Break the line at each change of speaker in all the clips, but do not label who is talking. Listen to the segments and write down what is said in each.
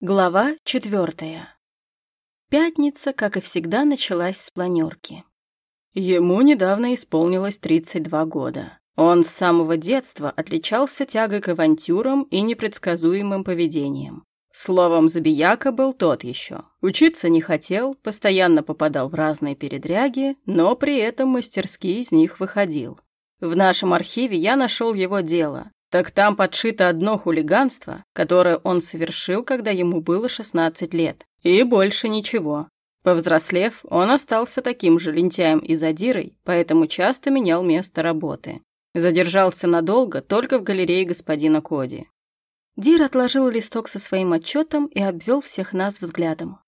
Глава четвертая. Пятница, как и всегда, началась с планерки. Ему недавно исполнилось 32 года. Он с самого детства отличался тягой к авантюрам и непредсказуемым поведением. Словом, забияка был тот еще. Учиться не хотел, постоянно попадал в разные передряги, но при этом мастерски из них выходил. В нашем архиве я нашел его дело, так там подшито одно хулиганство, которое он совершил, когда ему было 16 лет. И больше ничего. Повзрослев, он остался таким же лентяем и задирой, поэтому часто менял место работы. Задержался надолго только в галерее господина Коди. Дир отложил листок со своим отчетом и обвел всех нас взглядом.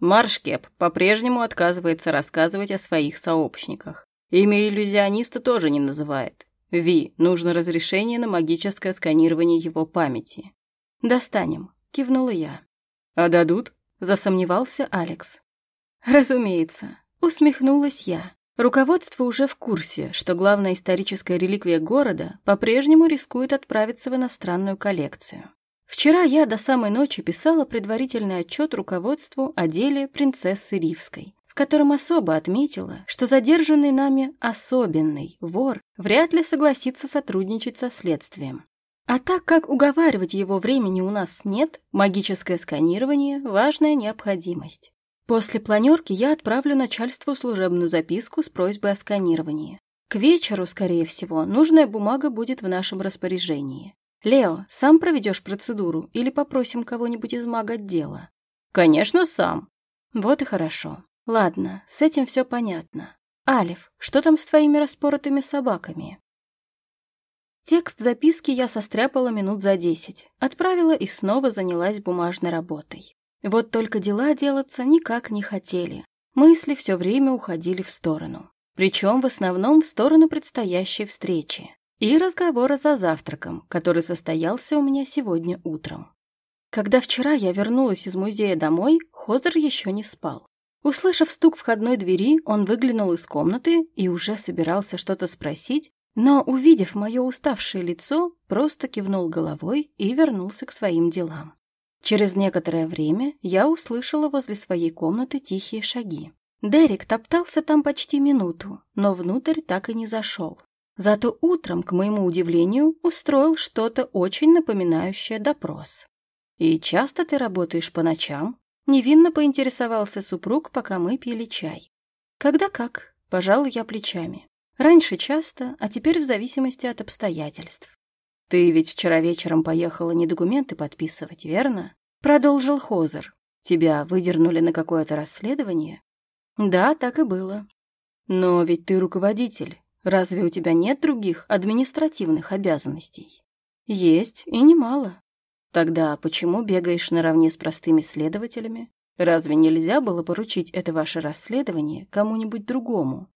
Маршкеп по-прежнему отказывается рассказывать о своих сообщниках. Имя иллюзиониста тоже не называет. Ви, нужно разрешение на магическое сканирование его памяти. Достанем, кивнула я. А дадут? Засомневался Алекс. Разумеется, усмехнулась я. Руководство уже в курсе, что главная историческая реликвия города по-прежнему рискует отправиться в иностранную коллекцию. Вчера я до самой ночи писала предварительный отчет руководству о деле принцессы Ривской котором особо отметила, что задержанный нами особенный вор вряд ли согласится сотрудничать со следствием. А так как уговаривать его времени у нас нет, магическое сканирование – важная необходимость. После планерки я отправлю начальству служебную записку с просьбой о сканировании. К вечеру, скорее всего, нужная бумага будет в нашем распоряжении. Лео, сам проведешь процедуру или попросим кого-нибудь из мага-отдела? Конечно, сам. Вот и хорошо. Ладно, с этим все понятно. Алиф, что там с твоими распоротыми собаками? Текст записки я состряпала минут за десять, отправила и снова занялась бумажной работой. Вот только дела делаться никак не хотели. Мысли все время уходили в сторону. Причем в основном в сторону предстоящей встречи и разговора за завтраком, который состоялся у меня сегодня утром. Когда вчера я вернулась из музея домой, Хозер еще не спал. Услышав стук входной двери, он выглянул из комнаты и уже собирался что-то спросить, но, увидев мое уставшее лицо, просто кивнул головой и вернулся к своим делам. Через некоторое время я услышала возле своей комнаты тихие шаги. Дерек топтался там почти минуту, но внутрь так и не зашел. Зато утром, к моему удивлению, устроил что-то очень напоминающее допрос. «И часто ты работаешь по ночам?» Невинно поинтересовался супруг, пока мы пили чай. Когда как, пожал я плечами. Раньше часто, а теперь в зависимости от обстоятельств. Ты ведь вчера вечером поехала не документы подписывать, верно? Продолжил Хозер. Тебя выдернули на какое-то расследование? Да, так и было. Но ведь ты руководитель. Разве у тебя нет других административных обязанностей? Есть, и немало. Тогда почему бегаешь наравне с простыми следователями? Разве нельзя было поручить это ваше расследование кому-нибудь другому?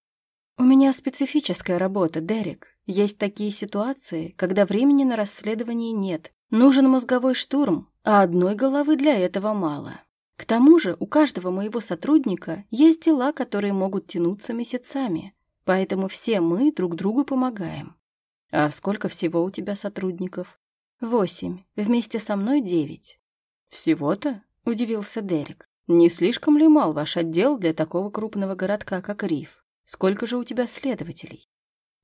У меня специфическая работа, Дерек. Есть такие ситуации, когда времени на расследование нет. Нужен мозговой штурм, а одной головы для этого мало. К тому же у каждого моего сотрудника есть дела, которые могут тянуться месяцами. Поэтому все мы друг другу помогаем. А сколько всего у тебя сотрудников? «Восемь. Вместе со мной девять». «Всего-то?» — удивился Дерек. «Не слишком ли мал ваш отдел для такого крупного городка, как Риф? Сколько же у тебя следователей?»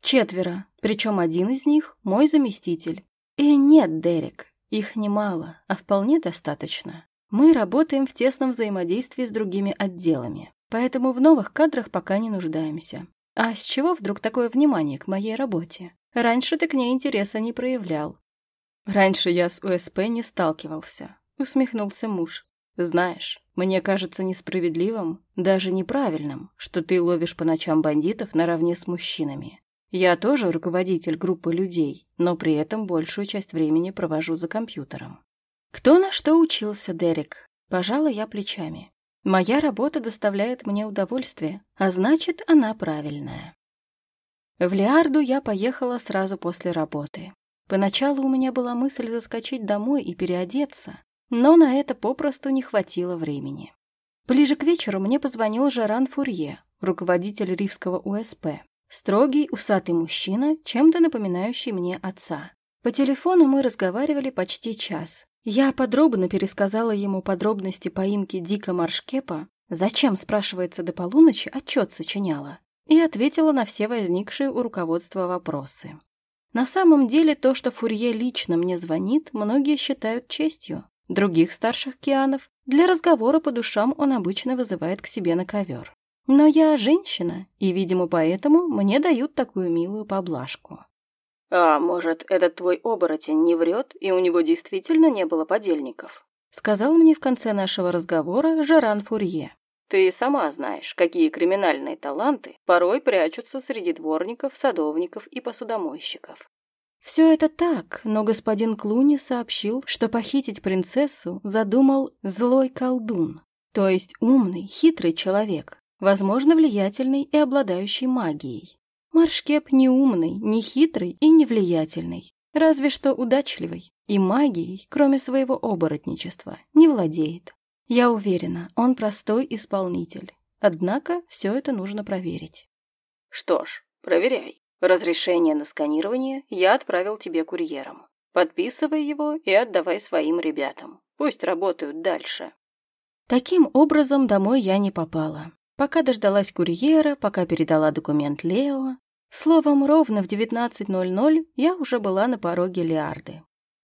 «Четверо, причем один из них — мой заместитель. И нет, Дерек, их немало, а вполне достаточно. Мы работаем в тесном взаимодействии с другими отделами, поэтому в новых кадрах пока не нуждаемся. А с чего вдруг такое внимание к моей работе? Раньше ты к ней интереса не проявлял, «Раньше я с УСП не сталкивался», — усмехнулся муж. «Знаешь, мне кажется несправедливым, даже неправильным, что ты ловишь по ночам бандитов наравне с мужчинами. Я тоже руководитель группы людей, но при этом большую часть времени провожу за компьютером». «Кто на что учился, Дерек?» Пожала я плечами. «Моя работа доставляет мне удовольствие, а значит, она правильная». В Лиарду я поехала сразу после работы. Поначалу у меня была мысль заскочить домой и переодеться, но на это попросту не хватило времени. Ближе к вечеру мне позвонил Жаран Фурье, руководитель Ривского УСП. Строгий, усатый мужчина, чем-то напоминающий мне отца. По телефону мы разговаривали почти час, Я подробно пересказала ему подробности поимки Дика Маршкепа, зачем, спрашивается, до полуночи отчет сочиняла, и ответила на все возникшие у руководства вопросы. На самом деле то, что Фурье лично мне звонит, многие считают честью. Других старших кианов для разговора по душам он обычно вызывает к себе на ковер. Но я женщина, и, видимо, поэтому мне дают такую милую поблажку.
«А может, этот твой оборотень не врет, и у него действительно не было подельников?»
Сказал мне в конце нашего разговора Жеран Фурье.
«Ты сама знаешь, какие криминальные таланты порой прячутся среди дворников, садовников и посудомойщиков.
Все это так, но господин Клуни сообщил, что похитить принцессу задумал злой колдун, то есть умный, хитрый человек, возможно, влиятельный и обладающий магией. Маршкеп не умный, не хитрый и не влиятельный, разве что удачливый, и магией, кроме своего оборотничества, не владеет. Я уверена, он простой исполнитель, однако все это нужно проверить.
Что ж, проверяй. Разрешение на сканирование я отправил тебе курьером. Подписывай его и отдавай своим ребятам. Пусть работают дальше.
Таким образом, домой я не попала. Пока дождалась курьера, пока передала документ Лео, Словом, ровно в 19.00 я уже была на пороге Лиарды.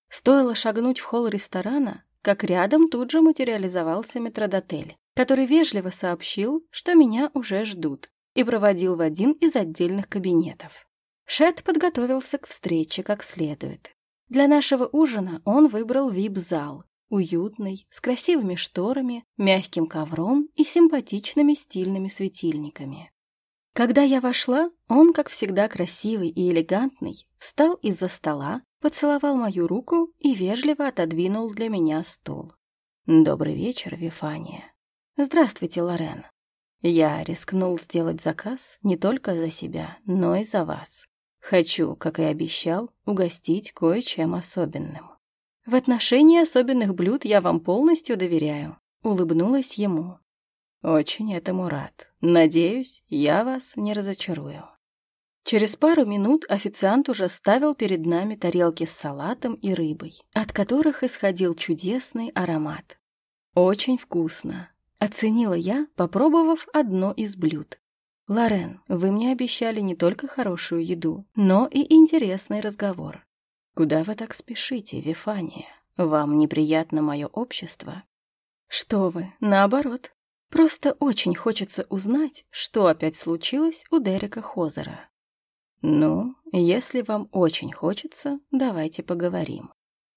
Стоило шагнуть в холл ресторана, как рядом тут же материализовался метродотель, который вежливо сообщил, что меня уже ждут, и проводил в один из отдельных кабинетов. Шет подготовился к встрече как следует. Для нашего ужина он выбрал вип-зал, уютный, с красивыми шторами, мягким ковром и симпатичными стильными светильниками. Когда я вошла, он, как всегда красивый и элегантный, встал из-за стола, поцеловал мою руку и вежливо отодвинул для меня стул. «Добрый вечер, Вифания». «Здравствуйте, Лорен». Я рискнул сделать заказ не только за себя, но и за вас. Хочу, как и обещал, угостить кое-чем особенным. В отношении особенных блюд я вам полностью доверяю, улыбнулась ему. Очень этому рад. Надеюсь, я вас не разочарую. Через пару минут официант уже ставил перед нами тарелки с салатом и рыбой, от которых исходил чудесный аромат. Очень вкусно. Оценила я, попробовав одно из блюд. «Лорен, вы мне обещали не только хорошую еду, но и интересный разговор. Куда вы так спешите, Вифания? Вам неприятно мое общество?» «Что вы, наоборот. Просто очень хочется узнать, что опять случилось у Дерека Хозера. Ну, если вам очень хочется, давайте поговорим.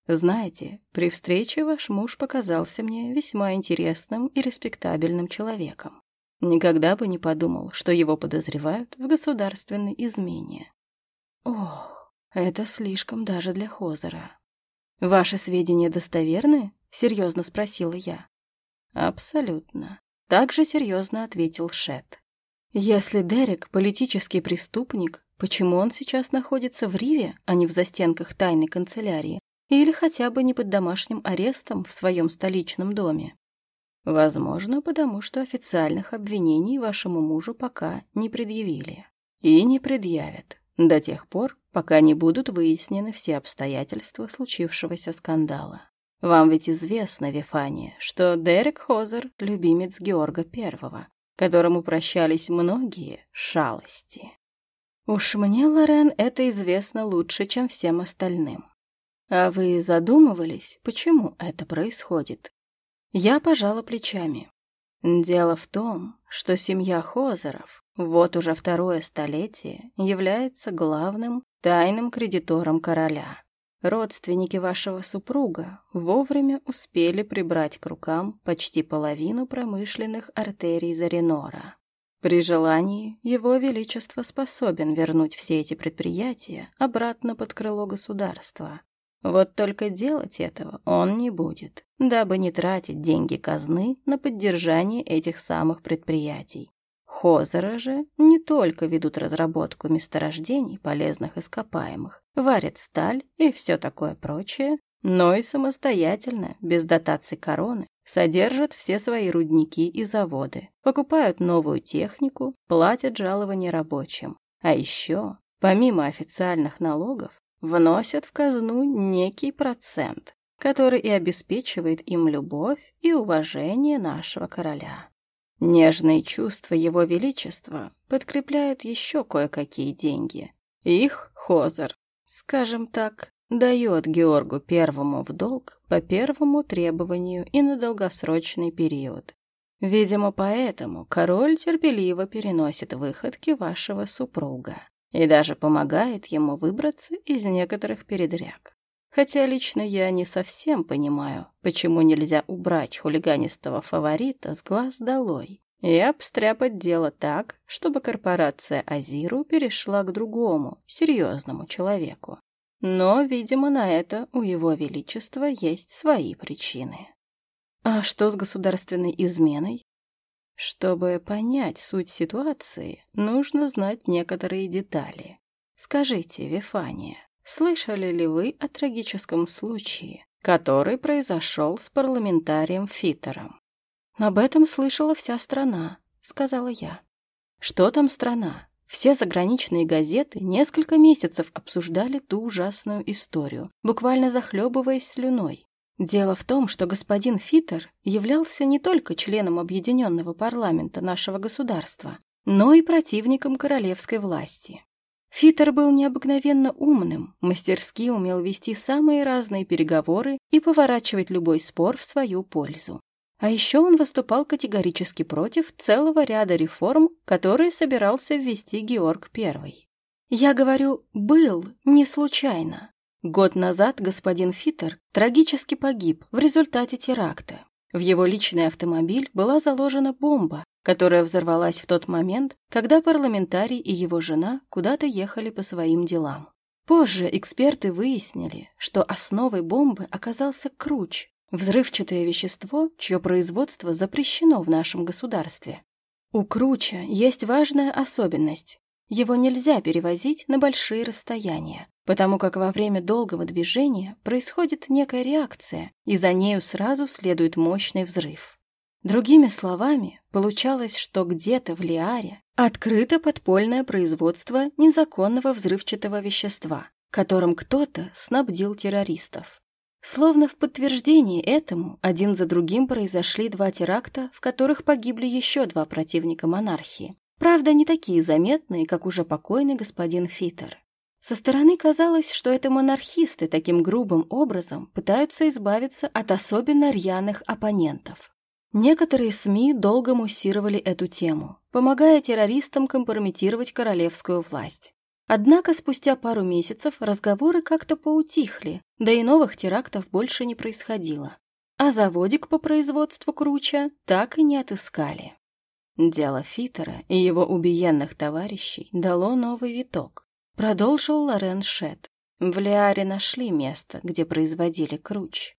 Знаете, при встрече ваш муж показался мне весьма интересным и респектабельным человеком. Никогда бы не подумал, что его подозревают в государственной измене. Ох, это слишком даже для Хозера. Ваши сведения достоверны? Серьезно спросила я. Абсолютно. Также серьезно ответил Шет. Если Дерек политический преступник, почему он сейчас находится в Риве, а не в застенках тайной канцелярии, или хотя бы не под домашним арестом в своем столичном доме? Возможно, потому что официальных обвинений вашему мужу пока не предъявили. И не предъявят до тех пор, пока не будут выяснены все обстоятельства случившегося скандала. Вам ведь известно, Вифания, что Дерек Хозер — любимец Георга Первого, которому прощались многие шалости. Уж мне, Лорен, это известно лучше, чем всем остальным. А вы задумывались, почему это происходит? Я пожала плечами. Дело в том, что семья Хозеров вот уже второе столетие является главным тайным кредитором короля. Родственники вашего супруга вовремя успели прибрать к рукам почти половину промышленных артерий Заринора. При желании Его Величество способен вернуть все эти предприятия обратно под крыло государства. Вот только делать этого он не будет, дабы не тратить деньги казны на поддержание этих самых предприятий. Хозеры же не только ведут разработку месторождений полезных ископаемых, варят сталь и все такое прочее, но и самостоятельно, без дотаций короны, содержат все свои рудники и заводы, покупают новую технику, платят жалования рабочим. А еще, помимо официальных налогов, вносят в казну некий процент, который и обеспечивает им любовь и уважение нашего короля. Нежные чувства его величества подкрепляют еще кое-какие деньги. Их Хозер, скажем так, дает Георгу Первому в долг по первому требованию и на долгосрочный период. Видимо, поэтому король терпеливо переносит выходки вашего супруга и даже помогает ему выбраться из некоторых передряг. Хотя лично я не совсем понимаю, почему нельзя убрать хулиганистого фаворита с глаз долой и обстряпать дело так, чтобы корпорация Азиру перешла к другому, серьезному человеку. Но, видимо, на это у его величества есть свои причины. А что с государственной изменой? Чтобы понять суть ситуации, нужно знать некоторые детали. Скажите, Вифания, Слышали ли вы о трагическом случае, который произошел с парламентарием Фитером? Об этом слышала вся страна, сказала я. Что там страна? Все заграничные газеты несколько месяцев обсуждали ту ужасную историю, буквально захлебываясь слюной. Дело в том, что господин Фитер являлся не только членом объединенного парламента нашего государства, но и противником королевской власти. Фитер был необыкновенно умным, мастерски умел вести самые разные переговоры и поворачивать любой спор в свою пользу. А еще он выступал категорически против целого ряда реформ, которые собирался ввести Георг I. Я говорю «был» не случайно. Год назад господин Фитер трагически погиб в результате теракта. В его личный автомобиль была заложена бомба, которая взорвалась в тот момент, когда парламентарий и его жена куда-то ехали по своим делам. Позже эксперты выяснили, что основой бомбы оказался круч, взрывчатое вещество, чье производство запрещено в нашем государстве. У круча есть важная особенность. Его нельзя перевозить на большие расстояния, потому как во время долгого движения происходит некая реакция, и за нею сразу следует мощный взрыв. Другими словами, получалось, что где-то в Лиаре открыто подпольное производство незаконного взрывчатого вещества, которым кто-то снабдил террористов. Словно в подтверждение этому, один за другим произошли два теракта, в которых погибли еще два противника монархии. Правда, не такие заметные, как уже покойный господин Фитер. Со стороны казалось, что это монархисты таким грубым образом пытаются избавиться от особенно рьяных оппонентов. Некоторые СМИ долго муссировали эту тему, помогая террористам компрометировать королевскую власть. Однако спустя пару месяцев разговоры как-то поутихли, да и новых терактов больше не происходило. А заводик по производству круча так и не отыскали. Дело Фитера и его убиенных товарищей дало новый виток. Продолжил Лорен Шет. В Лиаре нашли место, где производили круч.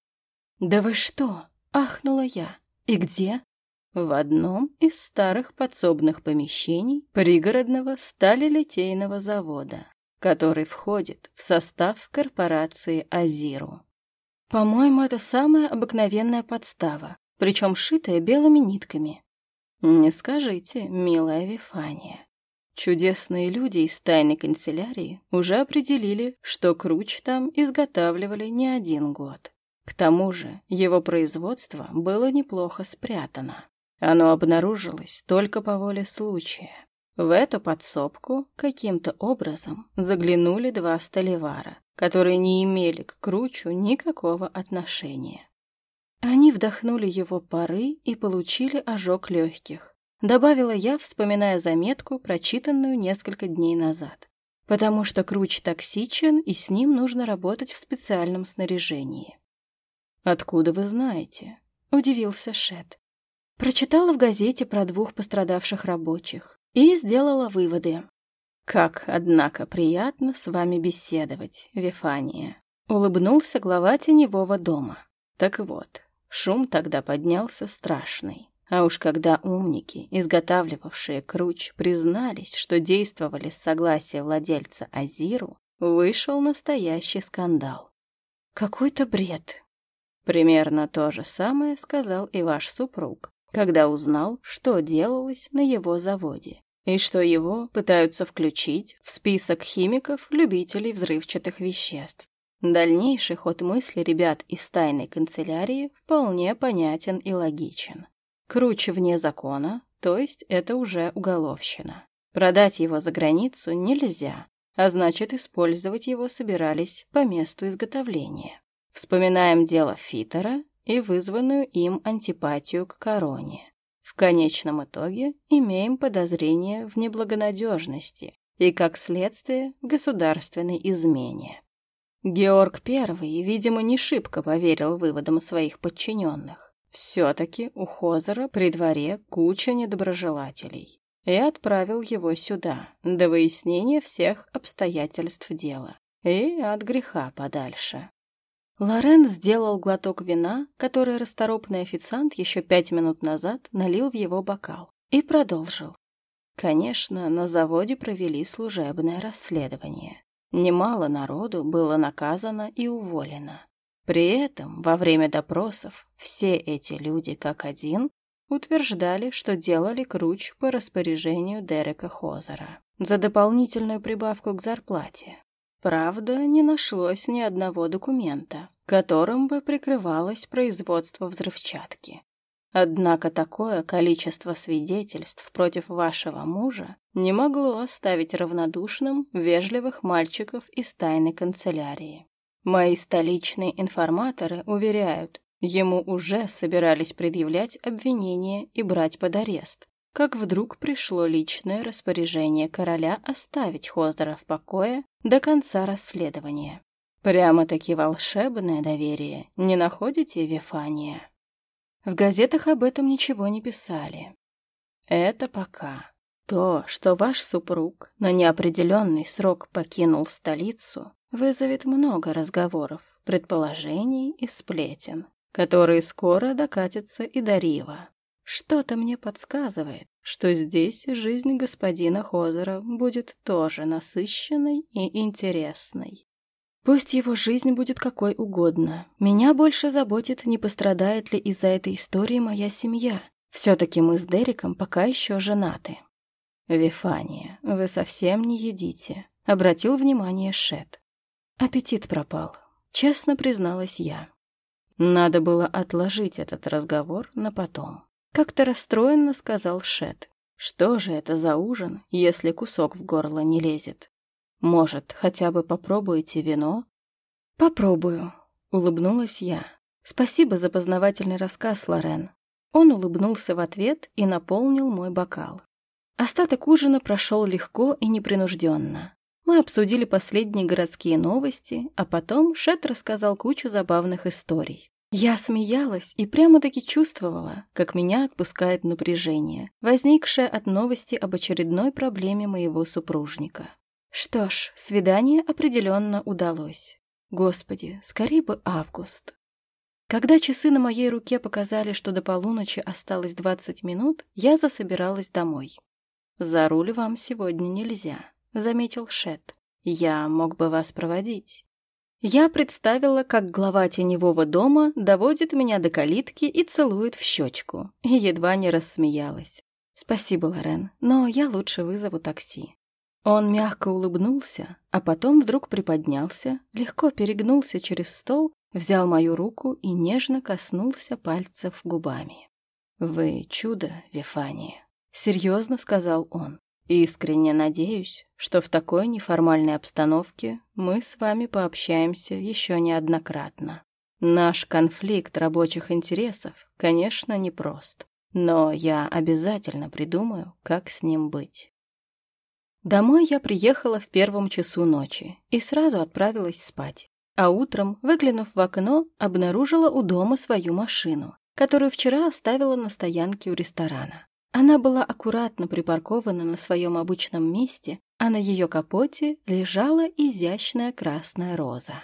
«Да вы что?» — ахнула я. И где? В одном из старых подсобных помещений пригородного сталелитейного завода, который входит в состав корпорации «Азиру». По-моему, это самая обыкновенная подстава, причем шитая белыми нитками. Не скажите, милая Вифания. Чудесные люди из тайной канцелярии уже определили, что круч там изготавливали не один год. К тому же его производство было неплохо спрятано. Оно обнаружилось только по воле случая. В эту подсобку каким-то образом заглянули два столевара, которые не имели к Кручу никакого отношения. Они вдохнули его пары и получили ожог легких. Добавила я, вспоминая заметку, прочитанную несколько дней назад. Потому что Круч токсичен, и с ним нужно работать в специальном снаряжении. «Откуда вы знаете?» — удивился Шет. Прочитала в газете про двух пострадавших рабочих и сделала выводы. «Как, однако, приятно с вами беседовать, Вифания!» — улыбнулся глава теневого дома. Так вот, шум тогда поднялся страшный. А уж когда умники, изготавливавшие круч, признались, что действовали с согласия владельца Азиру, вышел настоящий скандал. «Какой-то бред», Примерно то же самое сказал и ваш супруг, когда узнал, что делалось на его заводе, и что его пытаются включить в список химиков-любителей взрывчатых веществ. Дальнейший ход мысли ребят из тайной канцелярии вполне понятен и логичен. Круче вне закона, то есть это уже уголовщина. Продать его за границу нельзя, а значит, использовать его собирались по месту изготовления. Вспоминаем дело Фитера и вызванную им антипатию к короне. В конечном итоге имеем подозрение в неблагонадежности и, как следствие, государственной измене. Георг I, видимо, не шибко поверил выводам своих подчиненных. Все-таки у Хозера при дворе куча недоброжелателей. И отправил его сюда, до выяснения всех обстоятельств дела. И от греха подальше. Лорен сделал глоток вина, который расторопный официант еще пять минут назад налил в его бокал, и продолжил. Конечно, на заводе провели служебное расследование. Немало народу было наказано и уволено. При этом, во время допросов, все эти люди, как один, утверждали, что делали круч по распоряжению Дерека Хозера за дополнительную прибавку к зарплате. Правда, не нашлось ни одного документа, которым бы прикрывалось производство взрывчатки. Однако такое количество свидетельств против вашего мужа не могло оставить равнодушным вежливых мальчиков из тайной канцелярии. Мои столичные информаторы уверяют, ему уже собирались предъявлять обвинения и брать под арест, как вдруг пришло личное распоряжение короля оставить Хоздера в покое до конца расследования. Прямо-таки волшебное доверие, не находите, Вифания? В газетах об этом ничего не писали. Это пока. То, что ваш супруг на неопределенный срок покинул столицу, вызовет много разговоров, предположений и сплетен, которые скоро докатятся и до Рива. Что-то мне подсказывает, что здесь жизнь господина Хозера будет тоже насыщенной и интересной. Пусть его жизнь будет какой угодно. Меня больше заботит, не пострадает ли из-за этой истории моя семья. Все-таки мы с Дериком пока еще женаты. «Вифания, вы совсем не едите», — обратил внимание Шет. Аппетит пропал, честно призналась я. Надо было отложить этот разговор на потом. Как-то расстроенно сказал Шет. Что же это за ужин, если кусок в горло не лезет? Может, хотя бы попробуете вино? Попробую, улыбнулась я. Спасибо за познавательный рассказ, Лорен. Он улыбнулся в ответ и наполнил мой бокал. Остаток ужина прошел легко и непринужденно. Мы обсудили последние городские новости, а потом Шет рассказал кучу забавных историй. Я смеялась и прямо-таки чувствовала, как меня отпускает напряжение, возникшее от новости об очередной проблеме моего супружника. Что ж, свидание определенно удалось. Господи, скорее бы август. Когда часы на моей руке показали, что до полуночи осталось двадцать минут, я засобиралась домой. «За руль вам сегодня нельзя», — заметил Шет. «Я мог бы вас проводить». Я представила, как глава теневого дома доводит меня до калитки и целует в щечку, и едва не рассмеялась. «Спасибо, Лорен, но я лучше вызову такси». Он мягко улыбнулся, а потом вдруг приподнялся, легко перегнулся через стол, взял мою руку и нежно коснулся пальцев губами. «Вы чудо, Вифания», — серьезно сказал он. Искренне надеюсь, что в такой неформальной обстановке мы с вами пообщаемся еще неоднократно. Наш конфликт рабочих интересов, конечно, непрост, но я обязательно придумаю, как с ним быть. Домой я приехала в первом часу ночи и сразу отправилась спать. А утром, выглянув в окно, обнаружила у дома свою машину, которую вчера оставила на стоянке у ресторана. Она была аккуратно припаркована на своем обычном месте, а на ее капоте лежала изящная красная роза.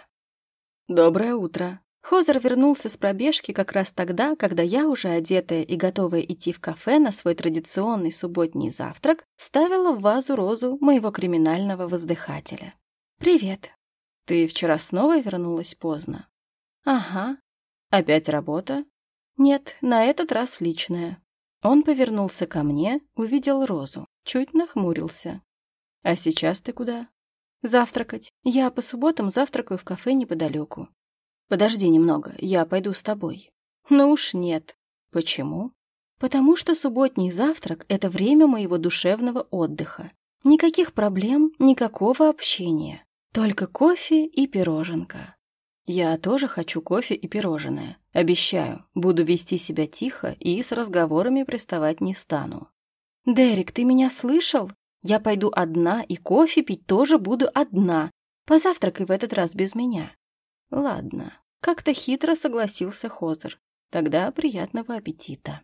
«Доброе утро!» Хозер вернулся с пробежки как раз тогда, когда я, уже одетая и готовая идти в кафе на свой традиционный субботний завтрак, ставила в вазу розу моего криминального воздыхателя. «Привет. Ты вчера снова вернулась поздно?» «Ага. Опять работа?» «Нет, на этот раз личная. Он повернулся ко мне, увидел розу, чуть нахмурился. «А сейчас ты куда?» Завтракать. Я по субботам завтракаю в кафе неподалеку. Подожди немного, я пойду с тобой. Ну уж нет. Почему? Потому что субботний завтрак — это время моего душевного отдыха. Никаких проблем, никакого общения. Только кофе и пироженка. Я тоже хочу кофе и пирожное. Обещаю, буду вести себя тихо и с разговорами приставать не стану. Дерек, ты меня слышал? Я пойду одна и кофе пить тоже буду одна. Позавтракай в этот раз без меня. Ладно. Как-то хитро согласился Хозер. Тогда приятного аппетита.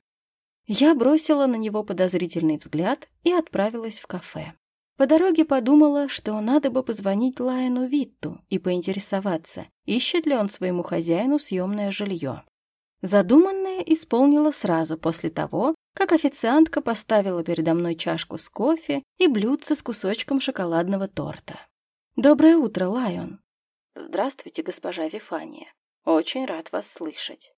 Я бросила на него подозрительный взгляд и отправилась в кафе. По дороге подумала, что надо бы позвонить Лайну Витту и поинтересоваться, ищет ли он своему хозяину съемное жилье. Задуманное исполнила сразу после того, как официантка поставила передо мной чашку с кофе и блюдце с кусочком шоколадного торта. «Доброе утро, Лайон!»
«Здравствуйте, госпожа Вифания. Очень рад вас слышать».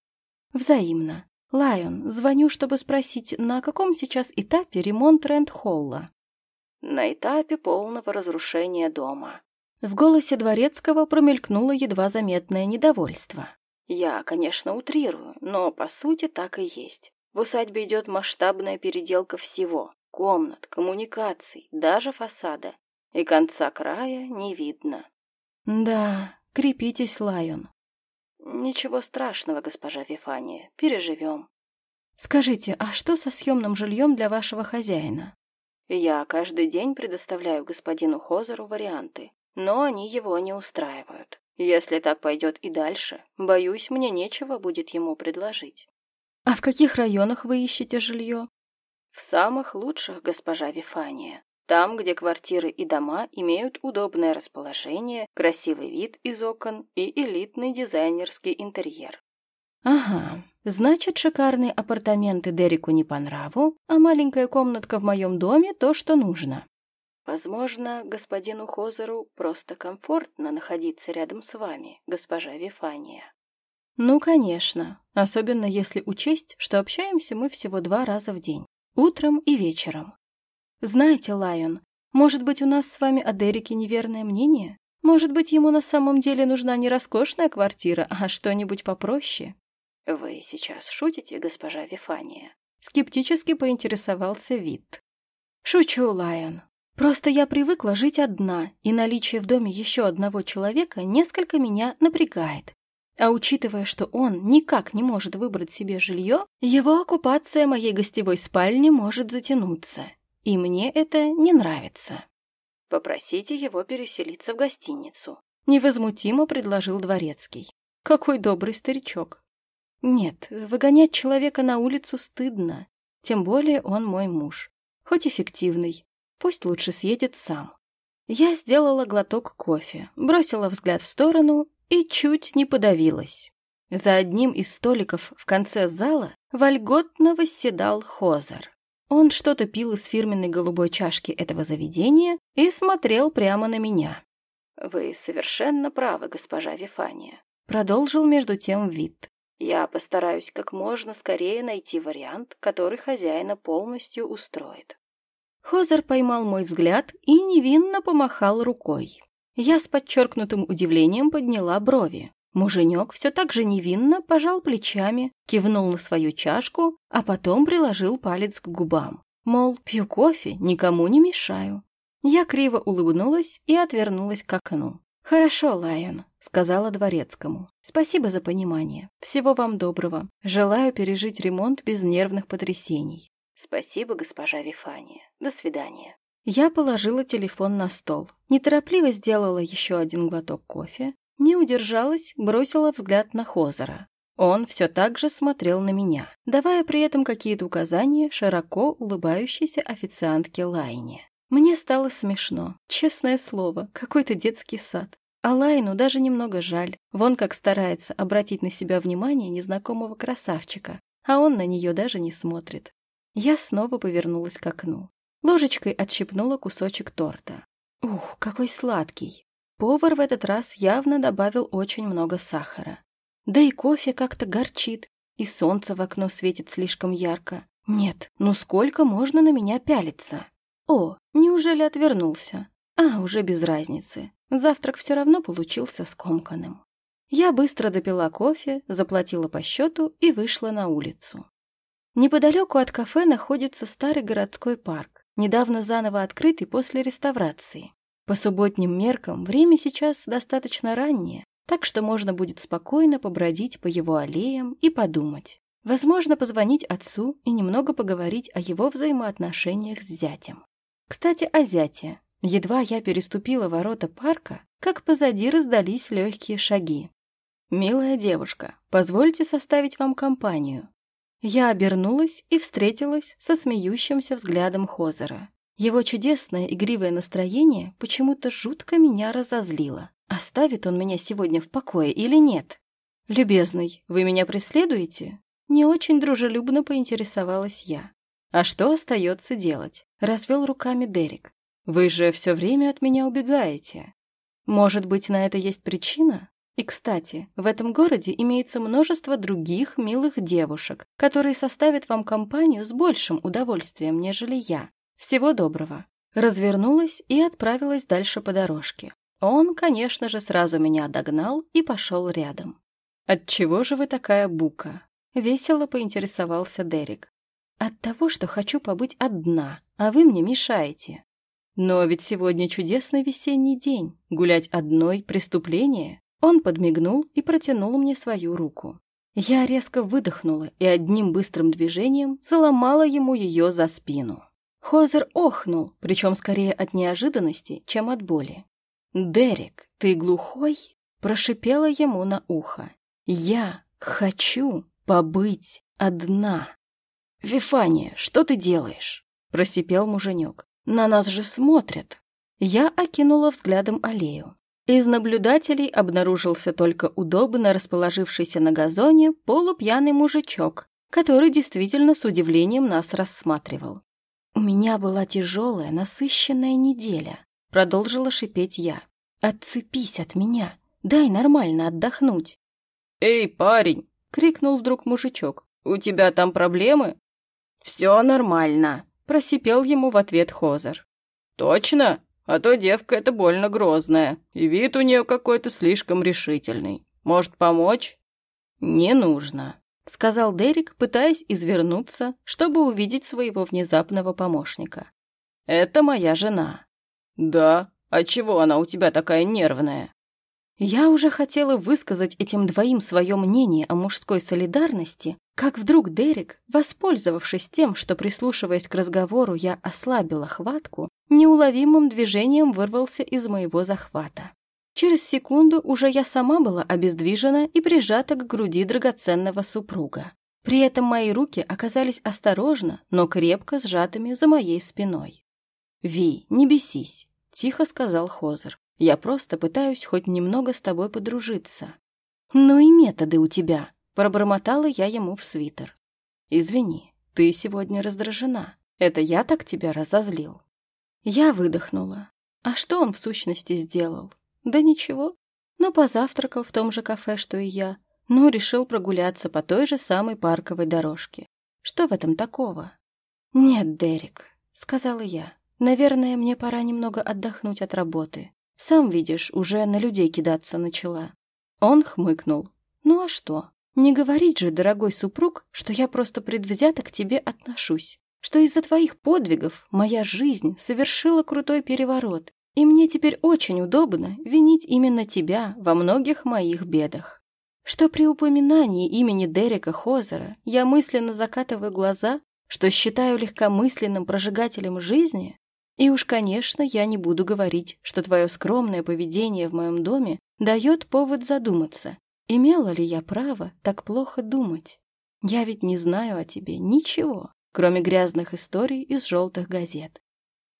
«Взаимно. Лайон, звоню, чтобы спросить, на каком сейчас этапе ремонт Рэнд-Холла?»
«На этапе полного разрушения дома».
В голосе Дворецкого промелькнуло едва заметное недовольство.
«Я, конечно, утрирую, но по сути так и есть. В усадьбе идет масштабная переделка всего. Комнат, коммуникаций, даже фасада. И конца края не видно».
«Да, крепитесь, Лайон.
«Ничего страшного, госпожа Вифания, переживем».
«Скажите, а что со съемным жильем для вашего хозяина?»
«Я каждый день предоставляю господину Хозеру варианты, но они его не устраивают. Если так пойдет и дальше, боюсь, мне нечего будет ему предложить».
«А в каких районах вы ищете жилье?»
«В самых лучших, госпожа Вифания. Там, где квартиры и дома имеют удобное расположение, красивый вид из окон и элитный дизайнерский интерьер.
Ага, значит, шикарные апартаменты Дереку не по нраву, а маленькая комнатка в моем доме то, что нужно.
Возможно, господину Хозеру просто комфортно находиться рядом с вами, госпожа Вифания.
Ну, конечно, особенно если учесть, что общаемся мы всего два раза в день, утром и вечером. Знаете, Лайон, может быть, у нас с вами о Дереке неверное мнение? Может быть, ему на самом деле нужна не роскошная квартира, а что-нибудь попроще?
Вы сейчас шутите, госпожа Вифания?
Скептически поинтересовался Вит. Шучу, Лайон. Просто я привыкла жить одна, и наличие в доме еще одного человека несколько меня напрягает. А учитывая, что он никак не может выбрать себе жилье, его оккупация моей гостевой спальни может затянуться и мне это не нравится.
Попросите его переселиться в гостиницу.
Невозмутимо предложил Дворецкий. Какой добрый старичок. Нет, выгонять человека на улицу стыдно. Тем более он мой муж. Хоть эффективный. Пусть лучше съедет сам. Я сделала глоток кофе, бросила взгляд в сторону и чуть не подавилась. За одним из столиков в конце зала вольготно восседал Хозер. Он что-то пил из фирменной голубой чашки этого заведения и смотрел прямо на меня.
«Вы совершенно правы, госпожа Вифания», —
продолжил между тем вид.
«Я постараюсь как можно скорее найти вариант, который хозяина полностью устроит».
Хозер поймал мой взгляд и невинно помахал рукой. Я с подчеркнутым удивлением подняла брови. Муженек все так же невинно пожал плечами, кивнул на свою чашку, а потом приложил палец к губам. Мол, пью кофе, никому не мешаю. Я криво улыбнулась и отвернулась к окну. «Хорошо, Лайон», — сказала дворецкому. «Спасибо за понимание. Всего вам доброго. Желаю пережить ремонт без нервных потрясений».
«Спасибо, госпожа Вифания. До свидания».
Я положила телефон на стол, неторопливо сделала еще один глоток кофе, не удержалась, бросила взгляд на Хозера. Он все так же смотрел на меня, давая при этом какие-то указания широко улыбающейся официантке Лайне. Мне стало смешно. Честное слово, какой-то детский сад. А Лайну даже немного жаль. Вон как старается обратить на себя внимание незнакомого красавчика, а он на нее даже не смотрит. Я снова повернулась к окну. Ложечкой отщипнула кусочек торта. Ух, какой сладкий. Повар в этот раз явно добавил очень много сахара. Да и кофе как-то горчит, и солнце в окно светит слишком ярко. Нет, ну сколько можно на меня пялиться? О, неужели отвернулся? А, уже без разницы. Завтрак все равно получился скомканным. Я быстро допила кофе, заплатила по счету и вышла на улицу. Неподалеку от кафе находится старый городской парк, недавно заново открытый после реставрации. По субботним меркам время сейчас достаточно раннее, так что можно будет спокойно побродить по его аллеям и подумать. Возможно, позвонить отцу и немного поговорить о его взаимоотношениях с зятем. Кстати, о зяте. Едва я переступила ворота парка, как позади раздались легкие шаги. «Милая девушка, позвольте составить вам компанию». Я обернулась и встретилась со смеющимся взглядом Хозера. Его чудесное игривое настроение почему-то жутко меня разозлило. Оставит он меня сегодня в покое или нет? «Любезный, вы меня преследуете?» Не очень дружелюбно поинтересовалась я. «А что остается делать?» — развел руками Дерек. «Вы же все время от меня убегаете. Может быть, на это есть причина? И, кстати, в этом городе имеется множество других милых девушек, которые составят вам компанию с большим удовольствием, нежели я. Всего доброго». Развернулась и отправилась дальше по дорожке. Он, конечно же, сразу меня догнал и пошел рядом. «Отчего же вы такая бука?» Весело поинтересовался Дерек. «От того, что хочу побыть одна, а вы мне мешаете. Но ведь сегодня чудесный весенний день. Гулять одной — преступление?» Он подмигнул и протянул мне свою руку. Я резко выдохнула и одним быстрым движением заломала ему ее за спину. Хозер охнул, причем скорее от неожиданности, чем от боли. «Дерек, ты глухой?» – прошипела ему на ухо. «Я хочу побыть одна. «Вифания, что ты делаешь?» – просипел муженек. «На нас же смотрят». Я окинула взглядом аллею. Из наблюдателей обнаружился только удобно расположившийся на газоне полупьяный мужичок, который действительно с удивлением нас рассматривал. «У меня была тяжелая, насыщенная неделя», — продолжила шипеть я. «Отцепись от меня, дай нормально отдохнуть».
«Эй, парень, — крикнул вдруг мужичок. «У тебя там проблемы?» «Все нормально», — просипел ему в ответ Хозер. «Точно? А то девка эта больно грозная, и вид у нее какой-то слишком решительный. Может, помочь?» «Не нужно», — сказал Дерек, пытаясь извернуться, чтобы увидеть своего внезапного помощника. «Это моя жена». «Да? А чего она у тебя такая нервная?» Я уже хотела высказать этим двоим свое мнение о мужской солидарности, как вдруг Дерек, воспользовавшись тем, что, прислушиваясь к разговору, я ослабила хватку, неуловимым движением вырвался из моего захвата. Через секунду уже я сама была обездвижена и прижата к груди драгоценного супруга. При этом мои руки оказались осторожно, но крепко сжатыми за моей спиной. «Ви, не бесись», — тихо сказал Хозер. Я просто пытаюсь хоть немного с тобой подружиться. Ну и методы у тебя, пробормотала я ему в свитер. Извини, ты сегодня раздражена. Это я так тебя разозлил. Я выдохнула. А что он в сущности сделал? Да ничего. Ну, позавтракал в том же кафе, что и я. Ну, решил прогуляться по той же самой парковой дорожке. Что в этом такого? Нет, Дерек, сказала я. Наверное, мне пора немного отдохнуть от работы. Сам видишь, уже на людей кидаться начала. Он хмыкнул. Ну а что? Не говорить же, дорогой супруг, что я просто предвзято к тебе отношусь. Что из-за твоих подвигов моя жизнь совершила крутой переворот. И мне теперь очень удобно винить именно тебя во многих моих бедах. Что при упоминании имени Дерека Хозера я мысленно закатываю глаза, что считаю легкомысленным прожигателем жизни, и уж, конечно, я не буду говорить, что твое скромное поведение в моем доме дает повод задуматься, имела ли я право так плохо думать. Я ведь не знаю о тебе ничего, кроме грязных историй из желтых газет.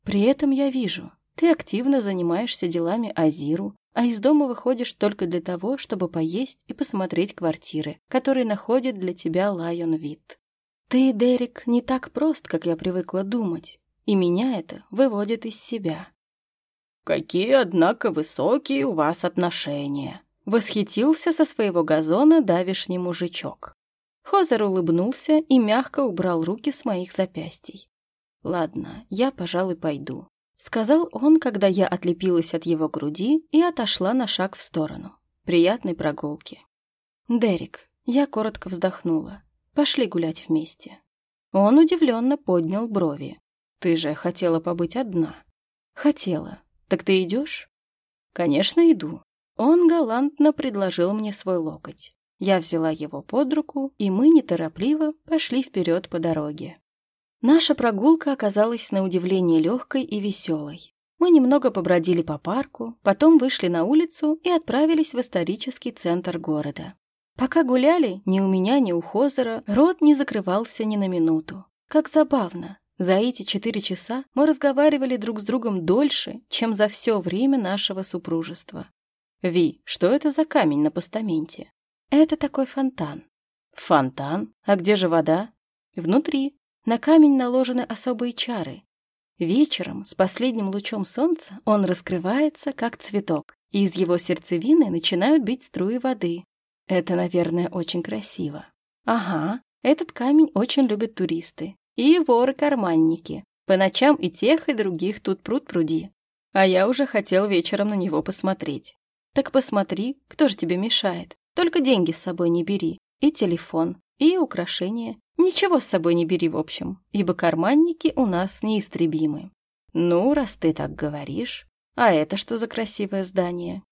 При этом я вижу, ты активно занимаешься делами Азиру, а из дома выходишь только для того, чтобы поесть и посмотреть квартиры, которые находит для тебя Лайон Вит. Ты, Дерек, не так прост, как я привыкла думать и меня это выводит из себя. «Какие, однако, высокие у вас отношения!» Восхитился со своего газона давишний мужичок. Хозер улыбнулся и мягко убрал руки с моих запястий. «Ладно, я, пожалуй, пойду.
сказал он, когда я отлепилась от его груди и отошла на шаг в сторону. Приятной прогулки. Дерек, я коротко вздохнула. Пошли гулять вместе. Он удивленно поднял брови. Ты же хотела побыть одна. Хотела. Так ты идешь? Конечно, иду. Он галантно предложил мне свой локоть. Я взяла его под руку, и мы неторопливо пошли вперед по дороге. Наша прогулка оказалась на удивление легкой и веселой. Мы немного побродили по парку, потом вышли на улицу и отправились в исторический центр города. Пока гуляли, ни у меня, ни у Хозера рот не закрывался ни на минуту. Как забавно. За эти четыре часа мы разговаривали друг с другом дольше, чем за все время нашего супружества. «Ви, что это за камень на постаменте?» «Это такой фонтан». «Фонтан? А где же вода?» «Внутри. На камень наложены особые чары. Вечером, с последним лучом солнца, он раскрывается, как цветок, и из его сердцевины начинают бить струи воды. Это, наверное, очень красиво. Ага, этот камень очень любят туристы. И воры-карманники. По ночам и тех, и других тут пруд пруди. А я уже хотел вечером на него посмотреть. Так посмотри, кто же тебе мешает. Только деньги с собой не бери. И телефон, и украшения. Ничего с собой не бери в общем, ибо карманники у нас неистребимы. Ну, раз ты так говоришь. А это что за красивое здание?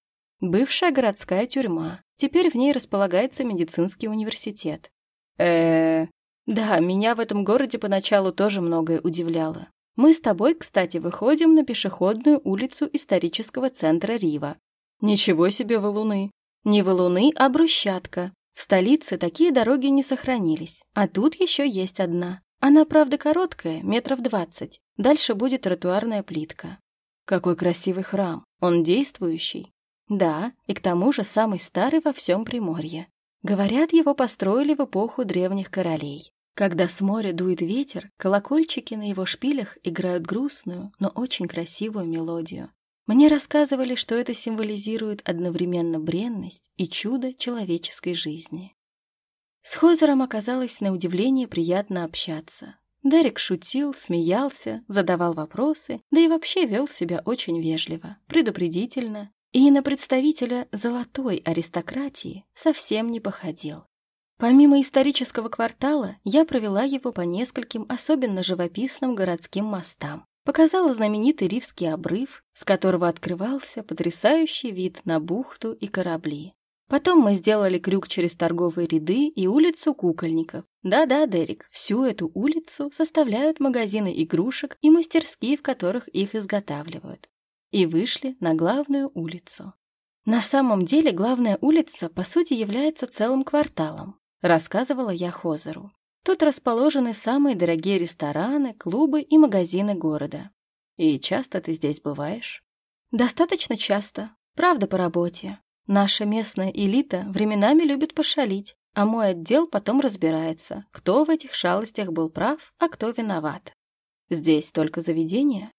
Бывшая городская тюрьма. Теперь в ней располагается медицинский университет. э Да, меня в этом городе поначалу тоже многое удивляло. Мы с тобой, кстати, выходим на пешеходную улицу исторического центра Рива. Ничего себе валуны. Не валуны, а брусчатка. В столице такие дороги не сохранились, а тут еще есть одна. Она, правда, короткая, метров двадцать. Дальше будет тротуарная плитка. Какой красивый храм. Он действующий. Да, и к тому же самый старый во всем Приморье. Говорят, его построили в эпоху древних королей. Когда с моря дует ветер, колокольчики на его шпилях играют грустную, но очень красивую мелодию. Мне рассказывали, что это символизирует одновременно бренность и чудо человеческой жизни. С Хозером оказалось на удивление приятно общаться. Дерек шутил, смеялся, задавал вопросы, да и вообще вел себя очень вежливо, предупредительно, и на представителя золотой аристократии совсем не походил. Помимо исторического квартала, я провела его по нескольким особенно живописным городским мостам, показала знаменитый Ривский обрыв, с которого открывался потрясающий вид на бухту и корабли. Потом мы сделали крюк через торговые ряды и улицу кукольников. Да-да, Дерек, всю эту улицу составляют магазины игрушек и мастерские, в которых их изготавливают. И вышли на главную улицу. На самом деле главная улица, по сути, является целым кварталом, рассказывала я Хозеру. Тут расположены самые дорогие рестораны, клубы и магазины города. И часто ты здесь бываешь? Достаточно часто. Правда, по работе. Наша местная элита временами любит пошалить, а мой отдел потом разбирается, кто в этих шалостях был прав, а кто виноват. Здесь только заведения?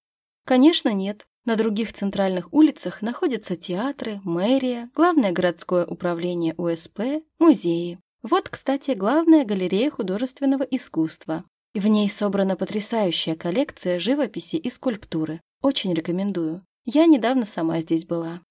Конечно, нет. На других центральных улицах находятся театры, мэрия, главное городское управление УСП, музеи. Вот, кстати, главная галерея художественного искусства. В ней собрана потрясающая коллекция живописи и скульптуры. Очень рекомендую. Я недавно сама здесь была.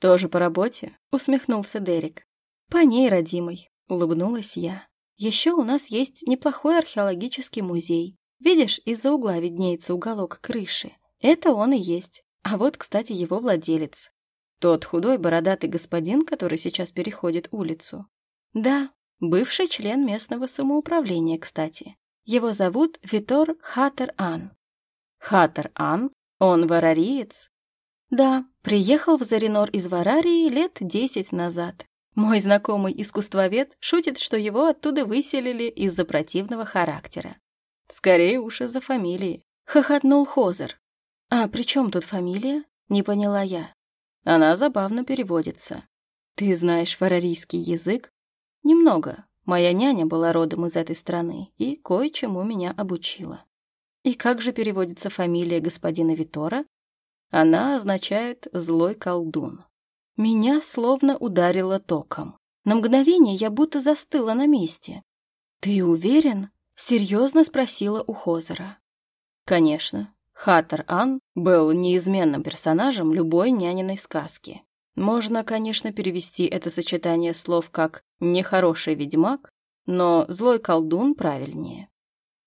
Тоже по работе? Усмехнулся Дерек. По ней, родимой. Улыбнулась я. Еще у нас есть неплохой археологический музей. Видишь, из-за угла виднеется уголок крыши. Это он и есть. А вот, кстати, его владелец. Тот худой бородатый господин, который сейчас переходит улицу. Да, Бывший член местного самоуправления, кстати. Его зовут Витор Хатер-Ан. Хатер-Ан? Он варариец? Да, приехал в Заринор из Варарии лет десять назад. Мой знакомый искусствовед шутит, что его оттуда выселили из-за противного характера. Скорее уж из-за фамилии. Хохотнул Хозер. А при чем тут фамилия? Не поняла я. Она забавно переводится. Ты знаешь варарийский язык? Немного. Моя няня была родом из этой страны и кое-чему меня обучила. И как же переводится фамилия господина Витора? Она означает «злой колдун». Меня словно ударило током. На мгновение я будто застыла на месте. «Ты уверен?» — серьезно спросила у Хозера. «Конечно. Хаттер Ан был неизменным персонажем любой няниной сказки. Можно, конечно, перевести это сочетание слов как «нехороший ведьмак», но «злой колдун» правильнее.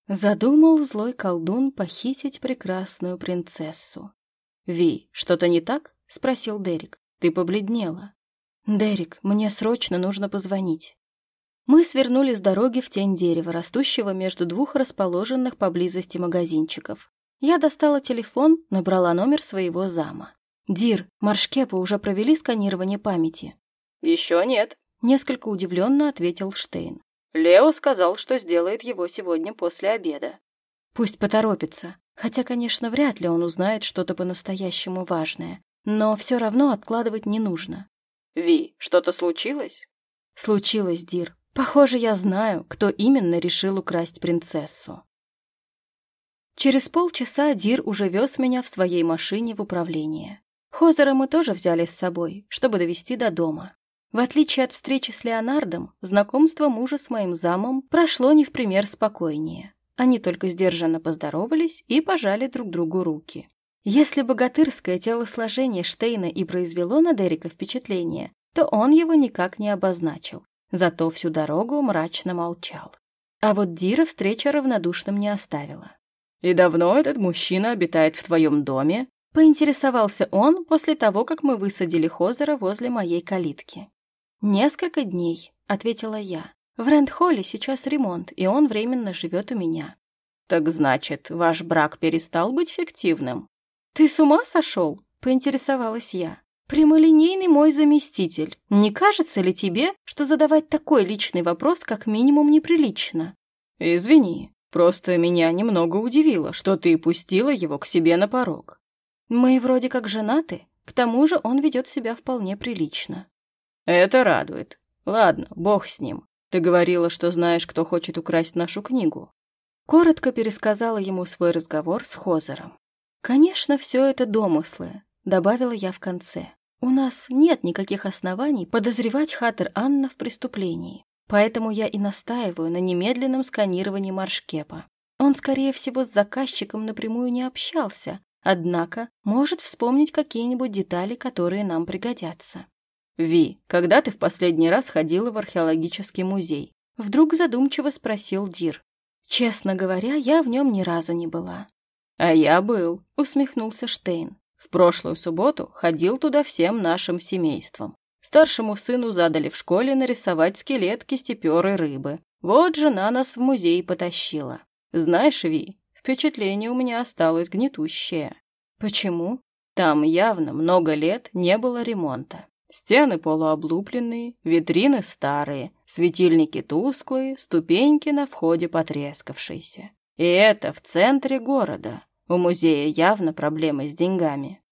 Задумал злой колдун похитить прекрасную принцессу. «Ви, что-то не так?» — спросил Дерек. «Ты побледнела». «Дерек, мне срочно нужно позвонить». Мы свернули с дороги в тень дерева, растущего между двух расположенных поблизости магазинчиков. Я достала телефон, набрала номер своего зама. «Дир, Маршкепа уже провели сканирование памяти?»
«Еще нет», —
несколько удивленно ответил Штейн.
Лео сказал, что сделает его сегодня после обеда.
Пусть поторопится. Хотя, конечно, вряд ли он узнает что-то по-настоящему важное. Но все равно откладывать не нужно.
Ви, что-то случилось?
Случилось, Дир. Похоже, я знаю, кто именно решил украсть принцессу. Через полчаса Дир уже вез меня в своей машине в управление. Хозера мы тоже взяли с собой, чтобы довести до дома. В отличие от встречи с Леонардом, знакомство мужа с моим замом прошло не в пример спокойнее. Они только сдержанно поздоровались и пожали друг другу руки. Если богатырское телосложение Штейна и произвело на Дерека впечатление, то он его никак не обозначил, зато всю дорогу мрачно молчал. А вот Дира встреча равнодушным не оставила.
«И давно этот мужчина обитает в твоем доме?»
Поинтересовался он после того, как мы высадили Хозера возле моей калитки. «Несколько дней», — ответила я. «В Рэндхолле сейчас ремонт, и он временно живет у меня».
«Так значит, ваш брак перестал быть фиктивным?»
«Ты с ума сошел?» — поинтересовалась я. «Прямолинейный мой заместитель. Не кажется ли тебе, что задавать такой личный вопрос как минимум неприлично?»
«Извини, просто меня немного удивило, что ты пустила его к себе на порог».
«Мы вроде как женаты, к тому же он ведет себя вполне прилично».
Это радует. Ладно, бог с ним. Ты говорила, что знаешь, кто хочет украсть нашу книгу.
Коротко пересказала ему свой разговор с Хозером. Конечно, все это домыслы, добавила я в конце. У нас нет никаких оснований подозревать Хаттер Анна в преступлении. Поэтому я и настаиваю на немедленном сканировании Маршкепа. Он, скорее всего, с заказчиком напрямую не общался, однако может вспомнить какие-нибудь детали, которые нам пригодятся.
«Ви, когда ты в последний раз ходила в археологический музей?»
Вдруг задумчиво спросил Дир. «Честно говоря, я в нем ни разу не была».
«А я был», — усмехнулся Штейн. «В прошлую субботу ходил туда всем нашим семейством. Старшему сыну задали в школе нарисовать скелет кистеперой рыбы. Вот жена нас в музей потащила. Знаешь, Ви, впечатление у меня осталось гнетущее.
Почему?
Там явно много лет не было ремонта. Стены полуоблупленные, витрины старые, светильники тусклые, ступеньки на входе потрескавшиеся. И это в центре города. У музея явно проблемы с деньгами.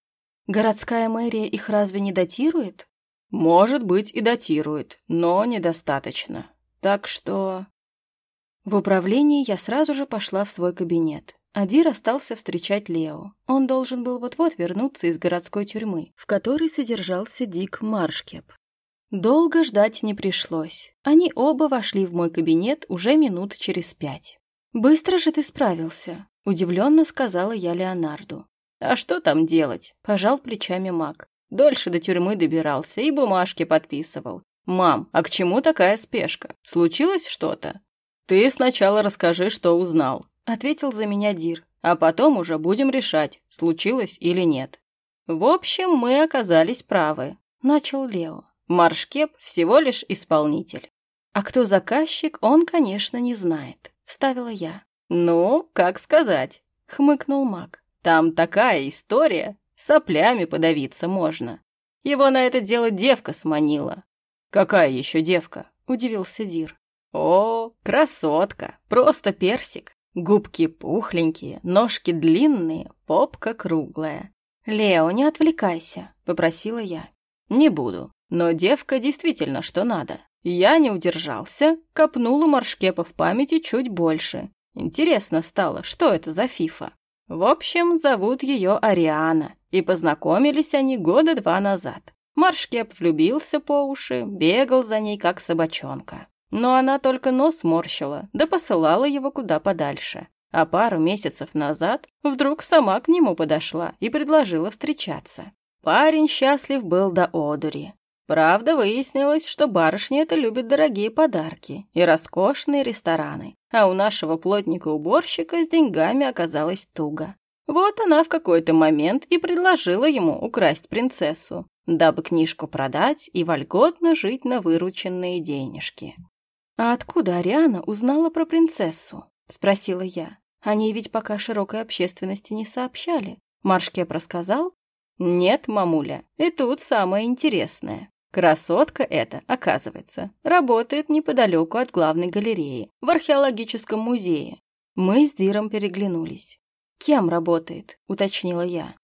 Городская мэрия их разве не датирует?
Может быть и датирует, но недостаточно. Так что...
В управлении я сразу же пошла в свой кабинет. Адир остался встречать Лео. Он должен был вот-вот вернуться из городской тюрьмы, в которой содержался Дик Маршкеп. Долго ждать не пришлось. Они оба вошли в мой кабинет уже минут через пять. «Быстро же ты справился», — удивленно сказала я Леонарду.
«А что там делать?» — пожал плечами маг. Дольше до тюрьмы добирался и бумажки подписывал. «Мам, а к чему такая спешка? Случилось что-то?» «Ты сначала расскажи, что узнал», ответил за меня Дир, а потом уже будем решать, случилось или нет. В общем, мы оказались правы, начал Лео. Маршкеп всего лишь исполнитель.
А кто заказчик, он, конечно, не знает, вставила я.
Ну, как сказать, хмыкнул Мак. Там такая история, соплями подавиться можно. Его на это дело девка сманила. Какая еще девка? Удивился Дир. О, красотка, просто персик. Губки пухленькие, ножки длинные, попка круглая.
«Лео, не отвлекайся», — попросила я.
«Не буду, но девка действительно что надо». Я не удержался, копнул у Маршкепа в памяти чуть больше. Интересно стало, что это за фифа. В общем, зовут ее Ариана, и познакомились они года два назад. Маршкеп влюбился по уши, бегал за ней, как собачонка. Но она только нос морщила, да посылала его куда подальше.
А пару месяцев назад вдруг сама к нему подошла и предложила встречаться. Парень счастлив был до одури. Правда, выяснилось, что барышня это любит дорогие подарки и роскошные рестораны, а у нашего плотника-уборщика с деньгами оказалось туго. Вот она в какой-то момент и предложила ему украсть принцессу, дабы книжку продать и вольготно жить на вырученные денежки. «А откуда Ариана узнала про принцессу?» — спросила я. «Они ведь пока широкой общественности не сообщали. Маршкеп рассказал?» «Нет, мамуля, и тут самое интересное. Красотка эта, оказывается, работает неподалеку от главной галереи, в археологическом музее. Мы с Диром переглянулись. «Кем работает?» — уточнила я.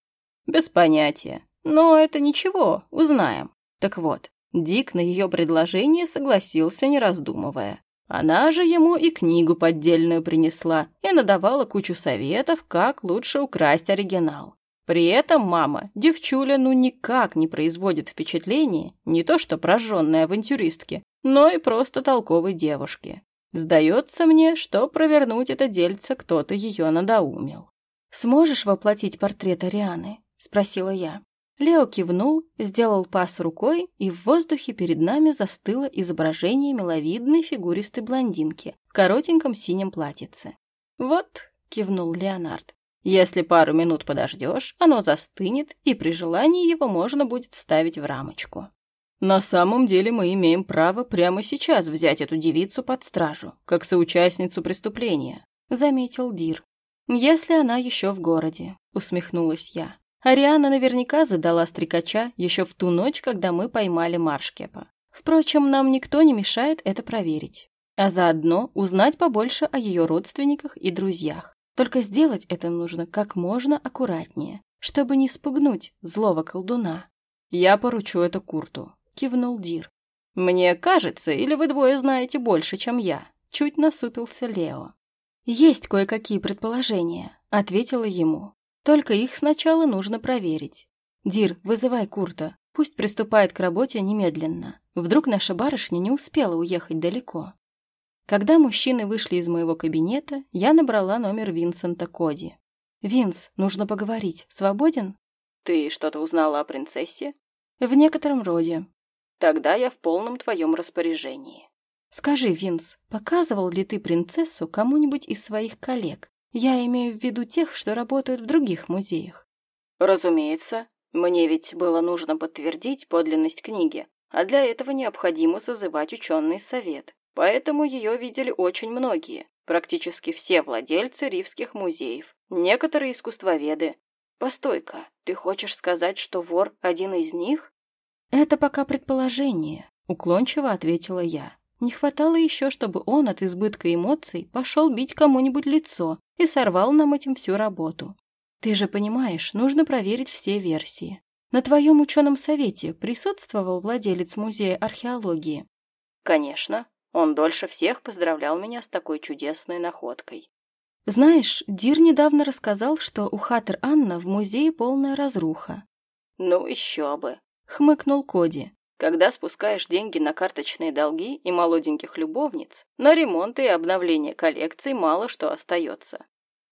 «Без понятия. Но это ничего, узнаем. Так вот, Дик на ее предложение согласился, не раздумывая. Она же ему и книгу поддельную принесла и надавала кучу советов, как лучше украсть оригинал. При этом мама, девчуля, ну никак не производит впечатление не то что прожженной авантюристки, но и просто толковой девушки. Сдается мне, что провернуть это дельце кто-то ее надоумил. «Сможешь воплотить портрет Арианы?» — спросила я. Лео кивнул, сделал пас рукой, и в воздухе перед нами застыло изображение миловидной фигуристой блондинки в коротеньком синем платьице. «Вот», — кивнул Леонард, если пару минут подождешь, оно застынет, и при желании его можно будет вставить в рамочку. На самом деле мы имеем право прямо сейчас взять эту девицу под стражу, как соучастницу преступления, заметил Дир. Если она еще в городе, усмехнулась я. Ариана наверняка задала стрекача еще в ту ночь, когда мы поймали Маршкепа. Впрочем, нам никто не мешает это проверить. А заодно узнать побольше о ее родственниках и друзьях. Только сделать это нужно как можно аккуратнее, чтобы не спугнуть злого колдуна. «Я поручу это Курту», — кивнул Дир. «Мне кажется, или вы двое знаете больше, чем я?» Чуть насупился Лео. «Есть кое-какие предположения», — ответила ему. «Только их сначала нужно проверить. Дир, вызывай Курта, пусть приступает к работе немедленно. Вдруг наша барышня не успела уехать далеко». Когда мужчины вышли из моего кабинета, я набрала номер Винсента Коди. «Винс, нужно поговорить. Свободен?»
«Ты что-то узнала о принцессе?»
«В некотором роде».
«Тогда я в полном твоем распоряжении».
«Скажи, Винс, показывал ли ты принцессу кому-нибудь из своих коллег? Я имею в виду тех, что работают в других музеях».
«Разумеется. Мне ведь было нужно подтвердить подлинность книги, а для этого необходимо созывать ученый совет. Поэтому ее видели очень многие, практически все владельцы ривских музеев, некоторые искусствоведы. Постой-ка, ты хочешь сказать, что вор один из них?
Это пока предположение, уклончиво ответила я. Не хватало еще, чтобы он от избытка эмоций пошел бить кому-нибудь лицо и сорвал нам этим всю работу. Ты же понимаешь, нужно проверить все версии. На твоем ученом совете присутствовал владелец музея археологии?
Конечно. Он дольше всех поздравлял меня с такой чудесной находкой.
Знаешь, Дир недавно рассказал, что у Хатер Анна в музее полная разруха.
Ну еще бы,
хмыкнул Коди.
Когда спускаешь деньги на карточные долги и молоденьких любовниц, на ремонт и обновление коллекций мало что остается.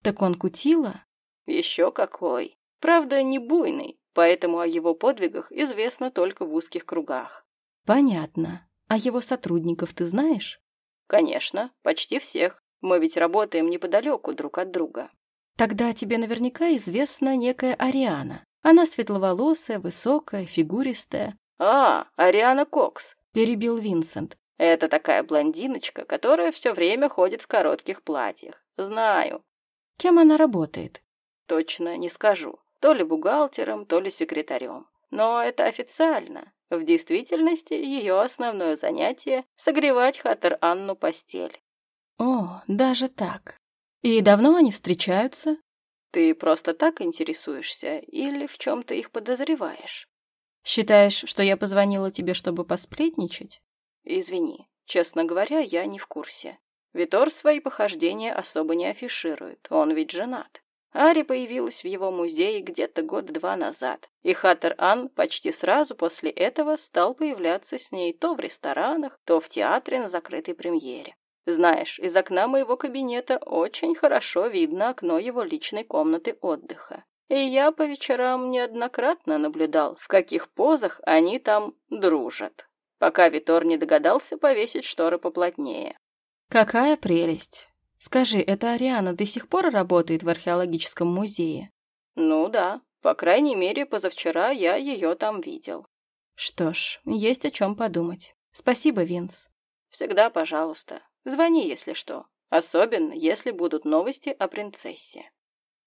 Так он кутила?
Еще какой. Правда, не буйный, поэтому о его подвигах известно только в узких кругах.
Понятно. А его сотрудников ты знаешь?
Конечно, почти всех. Мы ведь работаем неподалеку друг от друга.
Тогда тебе наверняка известна некая Ариана. Она светловолосая, высокая, фигуристая.
А, Ариана Кокс,
перебил Винсент.
Это такая блондиночка, которая все время ходит в коротких платьях. Знаю.
Кем она работает?
Точно не скажу. То ли бухгалтером, то ли секретарем. Но это официально. В действительности ее основное занятие — согревать Хатер Анну постель.
О, даже так. И давно они встречаются?
Ты просто так интересуешься или в чем-то их подозреваешь?
Считаешь, что я позвонила тебе, чтобы посплетничать?
Извини, честно говоря, я не в курсе. Витор свои похождения особо не афиширует, он ведь женат. Ари появилась в его музее где-то год-два назад, и Хаттер Ан почти сразу после этого стал появляться с ней то в ресторанах, то в театре на закрытой премьере. Знаешь, из окна моего кабинета очень хорошо видно окно его личной комнаты отдыха. И я по вечерам неоднократно наблюдал, в каких позах они там дружат, пока Витор не догадался повесить шторы поплотнее.
Какая прелесть! Скажи, эта Ариана до сих пор работает в археологическом музее?
Ну да, по крайней мере, позавчера я ее там видел.
Что ж, есть о чем подумать. Спасибо, Винс.
Всегда пожалуйста. Звони, если что. Особенно, если будут новости о принцессе.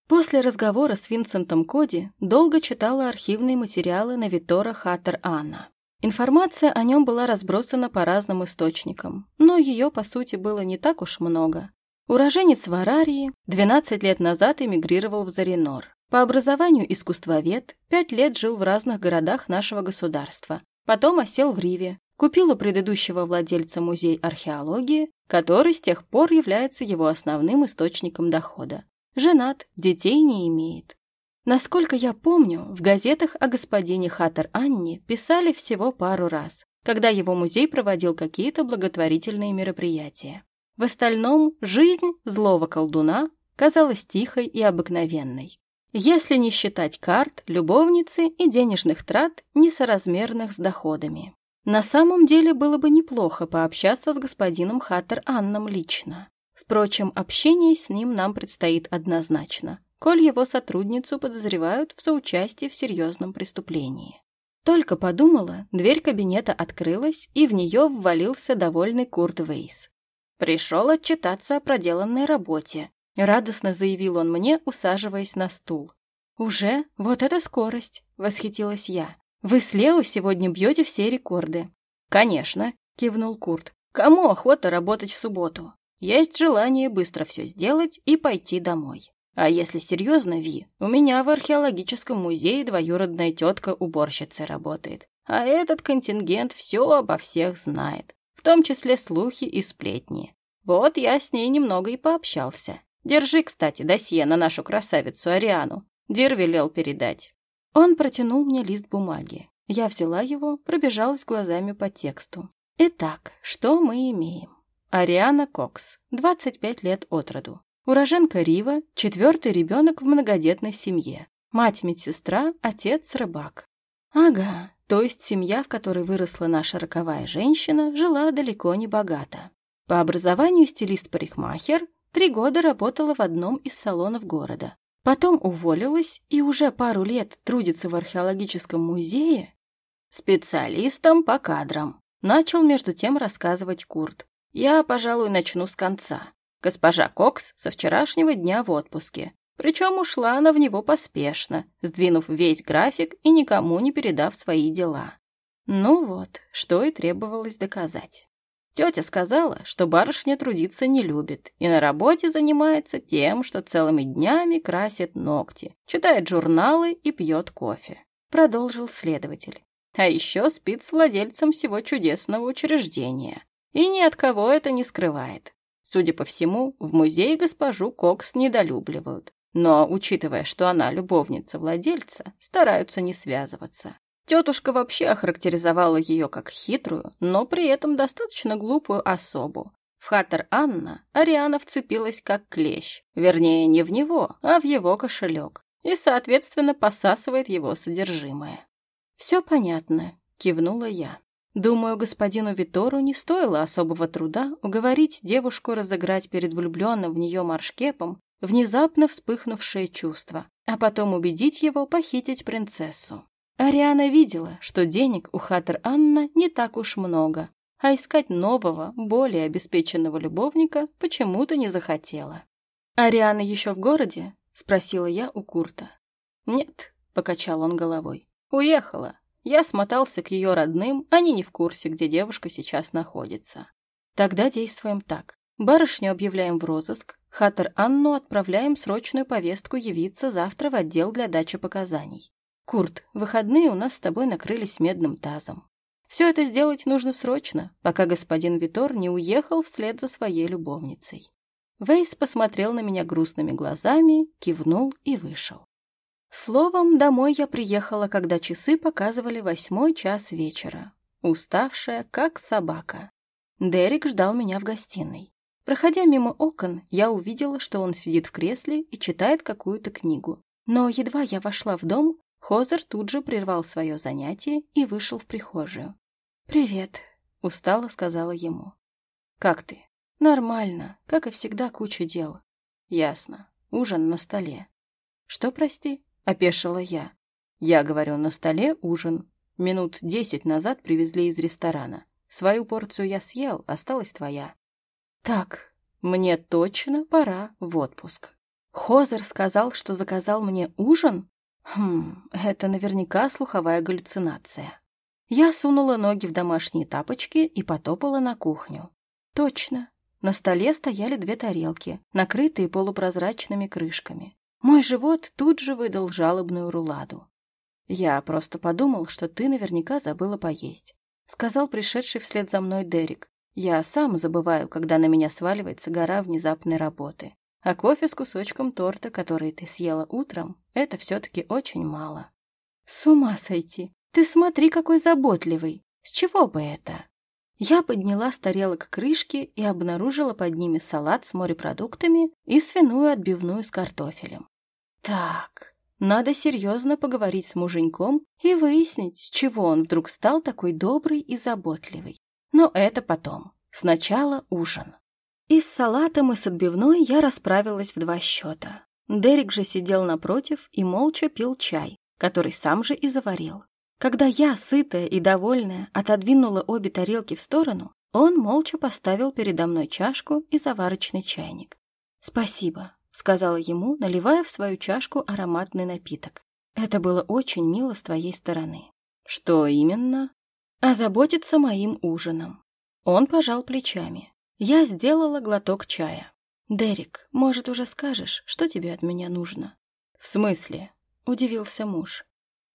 После разговора с Винсентом Коди долго читала архивные материалы на Витора Хаттер Анна. Информация о нем была разбросана по разным источникам, но ее, по сути, было не так уж много. Уроженец Варарии 12 лет назад эмигрировал в Заринор. По образованию искусствовед, пять лет жил в разных городах нашего государства. Потом осел в Риве, купил у предыдущего владельца музей археологии, который с тех пор является его основным источником дохода. Женат, детей не имеет. Насколько я помню, в газетах о господине Хаттер Анне писали всего пару раз, когда его музей проводил какие-то благотворительные мероприятия. В остальном жизнь злого колдуна казалась тихой и обыкновенной. Если не считать карт, любовницы и денежных трат, несоразмерных с доходами. На самом деле было бы неплохо пообщаться с господином Хаттер Анном лично. Впрочем, общение с ним нам предстоит однозначно, коль его сотрудницу подозревают в соучастии в серьезном преступлении. Только подумала, дверь кабинета открылась, и в нее ввалился довольный Курт Вейс. Пришел отчитаться о проделанной работе. Радостно заявил он мне, усаживаясь на стул. «Уже? Вот это скорость!» — восхитилась я. «Вы с Лео сегодня бьете все рекорды». «Конечно», — кивнул Курт. «Кому охота работать в субботу? Есть желание быстро все сделать и пойти домой. А если серьезно, Ви, у меня в археологическом музее двоюродная тетка уборщицы работает. А этот контингент все обо всех знает, в том числе слухи и сплетни. Вот я с ней немного и пообщался. Держи, кстати, досье на нашу красавицу Ариану. Дир велел передать. Он протянул мне лист бумаги. Я взяла его, пробежалась глазами по тексту. Итак, что мы имеем? Ариана Кокс, 25 лет от роду. Уроженка Рива, четвертый ребенок в многодетной семье. Мать-медсестра, отец рыбак. Ага, то есть семья, в которой выросла наша роковая женщина, жила далеко не богато. По образованию стилист-парикмахер, три года работала в одном из салонов города. Потом уволилась и уже пару лет трудится в археологическом музее специалистом по кадрам. Начал между тем рассказывать Курт. Я, пожалуй, начну с конца. Госпожа Кокс со вчерашнего дня в отпуске. Причем ушла она в него поспешно, сдвинув весь график и никому не передав свои дела. Ну вот, что и требовалось доказать. Тетя сказала, что барышня трудиться не любит и на работе занимается тем, что целыми днями красит ногти, читает журналы и пьет кофе. Продолжил следователь. А еще спит с владельцем всего чудесного учреждения и ни от кого это не скрывает. Судя по всему, в музее госпожу Кокс недолюбливают. Но, учитывая, что она любовница владельца, стараются не связываться. Тетушка вообще охарактеризовала ее как хитрую, но при этом достаточно глупую особу. В Хаттер Анна Ариана вцепилась как клещ, вернее, не в него, а в его кошелек, и, соответственно, посасывает его содержимое. «Все понятно», — кивнула я. Думаю, господину Витору не стоило особого труда уговорить девушку разыграть перед влюбленным в нее маршкепом внезапно вспыхнувшее чувство, а потом убедить его похитить принцессу. Ариана видела, что денег у Хаттер Анна не так уж много, а искать нового, более обеспеченного любовника почему-то не захотела. «Ариана еще в городе?» — спросила я у Курта. «Нет», — покачал он головой. «Уехала. Я смотался к ее родным, они не в курсе, где девушка сейчас находится. Тогда действуем так. Барышню объявляем в розыск, Хаттер Анну отправляем срочную повестку явиться завтра в отдел для дачи показаний. Курт, выходные у нас с тобой накрылись медным тазом. Все это сделать нужно срочно, пока господин Витор не уехал вслед за своей любовницей. Вейс посмотрел на меня грустными глазами, кивнул и вышел. Словом, домой я приехала, когда часы показывали восьмой час вечера, уставшая, как собака. Дерек ждал меня в гостиной. Проходя мимо окон, я увидела, что он сидит в кресле и читает какую-то книгу. Но едва я вошла в дом, Хозер тут же прервал свое занятие и вышел в прихожую. «Привет», — устало сказала ему. «Как ты?» «Нормально, как и всегда, куча дел». «Ясно. Ужин на столе». «Что, прости?» — опешила я. «Я говорю, на столе ужин. Минут десять назад привезли из ресторана. Свою порцию я съел, осталась твоя». «Так, мне точно пора в отпуск». Хозер сказал, что заказал мне ужин? Хм, это наверняка слуховая галлюцинация. Я сунула ноги в домашние тапочки и потопала на кухню. Точно. На столе стояли две тарелки, накрытые полупрозрачными крышками. Мой живот тут же выдал жалобную руладу. «Я просто подумал, что ты наверняка забыла поесть», — сказал пришедший вслед за мной Дерек. «Я сам забываю, когда на меня сваливается гора внезапной работы. А кофе с кусочком торта, который ты съела утром, это все-таки очень мало. С ума сойти! Ты смотри, какой заботливый! С чего бы это? Я подняла с тарелок крышки и обнаружила под ними салат с морепродуктами и свиную отбивную с картофелем. Так, надо серьезно поговорить с муженьком и выяснить, с чего он вдруг стал такой добрый и заботливый. Но это потом. Сначала ужин. И с салатом, и с отбивной я расправилась в два счета. Дерек же сидел напротив и молча пил чай, который сам же и заварил. Когда я, сытая и довольная, отодвинула обе тарелки в сторону, он молча поставил передо мной чашку и заварочный чайник. «Спасибо», — сказала ему, наливая в свою чашку ароматный напиток. «Это было очень мило с твоей стороны». «Что именно?» «Озаботиться моим ужином». Он пожал плечами. Я сделала глоток чая. «Дерек, может, уже скажешь, что тебе от меня нужно?» «В смысле?» — удивился муж.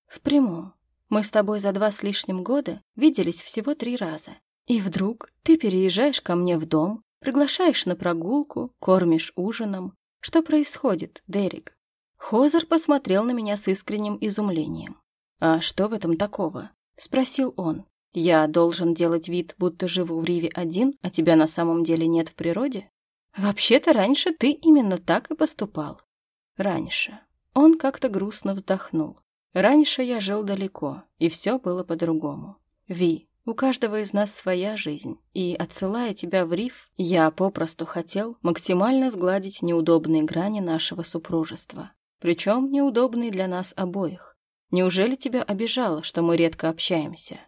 «В прямом. Мы с тобой за два с лишним года виделись всего три раза. И вдруг ты переезжаешь ко мне в дом, приглашаешь на прогулку, кормишь ужином. Что происходит, Дерек?» Хозер посмотрел на меня с искренним изумлением. «А что в этом такого?» — спросил он. Я должен делать вид, будто живу в Риве один, а тебя на самом деле нет в природе? Вообще-то раньше ты именно так и поступал. Раньше. Он как-то грустно вздохнул. Раньше я жил далеко, и все было по-другому. Ви, у каждого из нас своя жизнь, и, отсылая тебя в Рив, я попросту хотел максимально сгладить неудобные грани нашего супружества. Причем неудобные для нас обоих. Неужели тебя обижало, что мы редко общаемся?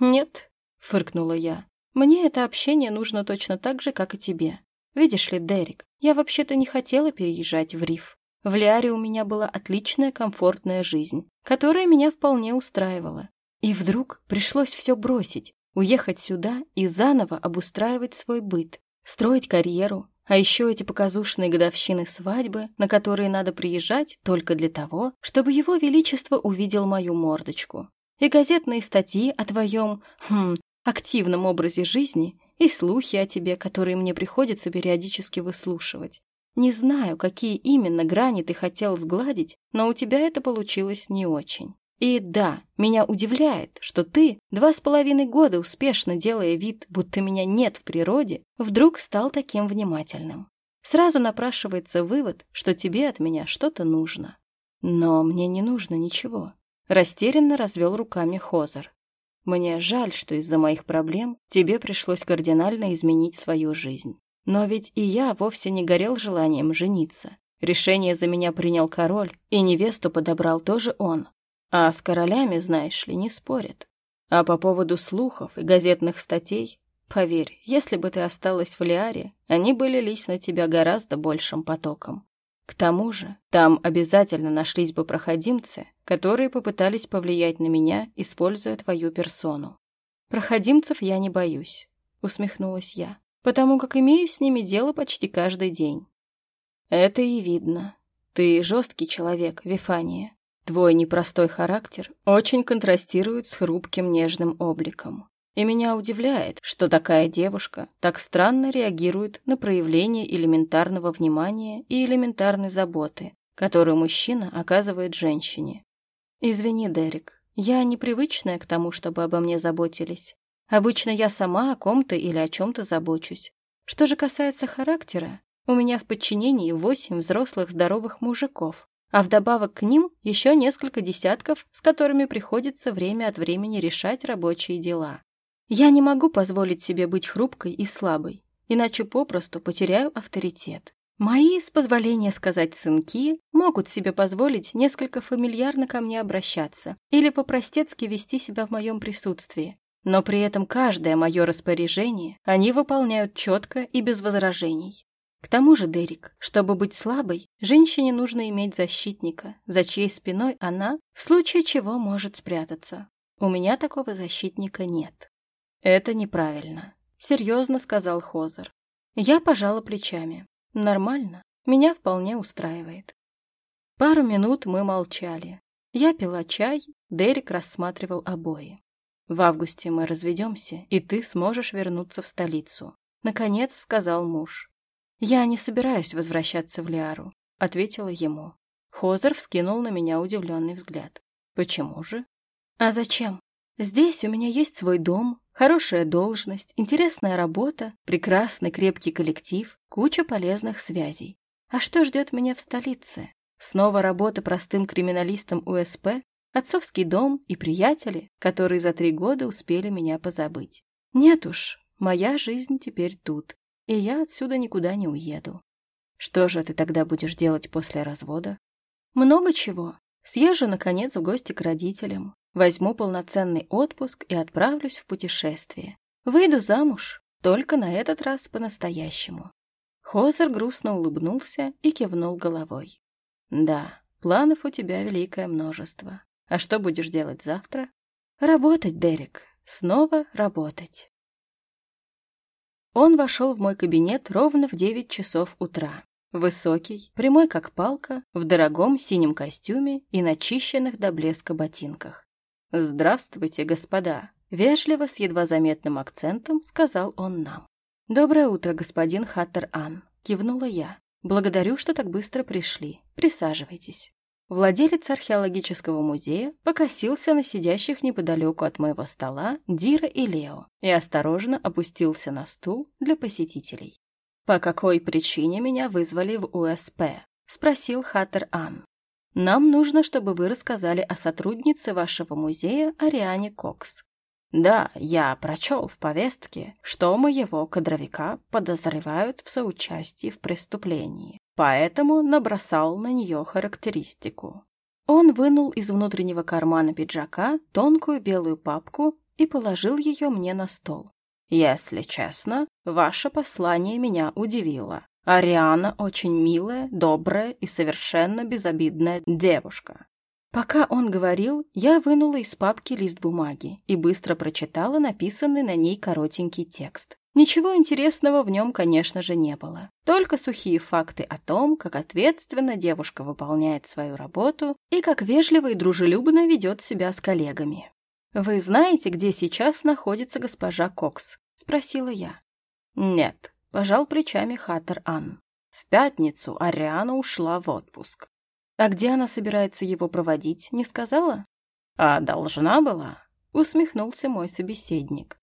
«Нет», — фыркнула я. «Мне это общение нужно точно так же, как и тебе. Видишь ли, Дерек, я вообще-то не хотела переезжать в Риф. В Лиаре у меня была отличная комфортная жизнь, которая меня вполне устраивала. И вдруг пришлось все бросить, уехать сюда и заново обустраивать свой быт, строить карьеру, а еще эти показушные годовщины свадьбы, на которые надо приезжать только для того, чтобы его величество увидел мою мордочку и газетные статьи о твоем, хм, активном образе жизни и слухи о тебе, которые мне приходится периодически выслушивать. Не знаю, какие именно грани ты хотел сгладить, но у тебя это получилось не очень. И да, меня удивляет, что ты, два с половиной года успешно делая вид, будто меня нет в природе, вдруг стал таким внимательным. Сразу напрашивается вывод, что тебе от меня что-то нужно. Но мне не нужно ничего. Растерянно развел руками Хозер. «Мне жаль, что из-за моих проблем тебе пришлось кардинально изменить свою жизнь. Но ведь и я вовсе не горел желанием жениться. Решение за меня принял король, и невесту подобрал тоже он. А с королями, знаешь ли, не спорят. А по поводу слухов и газетных статей, поверь, если бы ты осталась в Лиаре, они бы лились на тебя гораздо большим потоком. К тому же, там обязательно нашлись бы проходимцы, которые попытались повлиять на меня, используя твою персону. Проходимцев я не боюсь, усмехнулась я, потому как имею с ними дело почти каждый день. Это и видно. Ты жесткий человек, Вифания. Твой непростой характер очень контрастирует с хрупким нежным обликом. И меня удивляет, что такая девушка так странно реагирует на проявление элементарного внимания и элементарной заботы, которую мужчина оказывает женщине. Извини, Дерек, я непривычная к тому, чтобы обо мне заботились. Обычно я сама о ком-то или о чем-то забочусь. Что же касается характера, у меня в подчинении восемь взрослых здоровых мужиков, а вдобавок к ним еще несколько десятков, с которыми приходится время от времени решать рабочие дела. Я не могу позволить себе быть хрупкой и слабой, иначе попросту потеряю авторитет. Мои, с позволения сказать сынки, могут себе позволить несколько фамильярно ко мне обращаться или по-простецки вести себя в моем присутствии. Но при этом каждое мое распоряжение они выполняют четко и без возражений. К тому же, Дерек, чтобы быть слабой, женщине нужно иметь защитника, за чьей спиной она, в случае чего, может спрятаться. У меня такого защитника нет. Это неправильно, серьезно сказал Хозер. Я пожала плечами. Нормально, меня вполне устраивает. Пару минут мы молчали. Я пила чай, Дерек рассматривал обои. В августе мы разведемся, и ты сможешь вернуться в столицу. Наконец сказал муж. Я не собираюсь возвращаться в Лиару, ответила ему. Хозер вскинул на меня удивленный взгляд. Почему же? А зачем? Здесь у меня есть свой дом, хорошая должность, интересная работа, прекрасный крепкий коллектив, куча полезных связей. А что ждет меня в столице? Снова работа простым криминалистом УСП, отцовский дом и приятели, которые за три года успели меня позабыть. Нет уж, моя жизнь теперь тут, и я отсюда никуда не уеду. Что же ты тогда будешь делать после развода? Много чего. Съезжу, наконец, в гости к родителям, Возьму полноценный отпуск и отправлюсь в путешествие. Выйду замуж, только на этот раз по-настоящему. Хозер грустно улыбнулся и кивнул головой. Да, планов у тебя великое множество. А что будешь делать завтра? Работать, Дерек. Снова работать. Он вошел в мой кабинет ровно в девять часов утра. Высокий, прямой как палка, в дорогом синем костюме и начищенных до блеска ботинках. «Здравствуйте, господа!» Вежливо, с едва заметным акцентом, сказал он нам. «Доброе утро, господин Хаттер-Ан», — кивнула я. «Благодарю, что так быстро пришли. Присаживайтесь». Владелец археологического музея покосился на сидящих неподалеку от моего стола Дира и Лео и осторожно опустился на стул для посетителей. «По какой причине меня вызвали в УСП?» — спросил Хаттер-Ан. Нам нужно, чтобы вы рассказали о сотруднице вашего музея Ариане Кокс. Да, я прочел в повестке, что моего кадровика подозревают в соучастии в преступлении, поэтому набросал на нее характеристику. Он вынул из внутреннего кармана пиджака тонкую белую папку и положил ее мне на стол. Если честно, ваше послание меня удивило. Ариана очень милая, добрая и совершенно безобидная девушка. Пока он говорил, я вынула из папки лист бумаги и быстро прочитала написанный на ней коротенький текст. Ничего интересного в нем, конечно же, не было. Только сухие факты о том, как ответственно девушка выполняет свою работу и как вежливо и дружелюбно ведет себя с коллегами. «Вы знаете, где сейчас находится госпожа Кокс?» – спросила я. «Нет», Пожал плечами Хаттер Ан. В пятницу Ариана ушла в отпуск. А где она собирается его проводить, не сказала? А должна была, усмехнулся мой собеседник.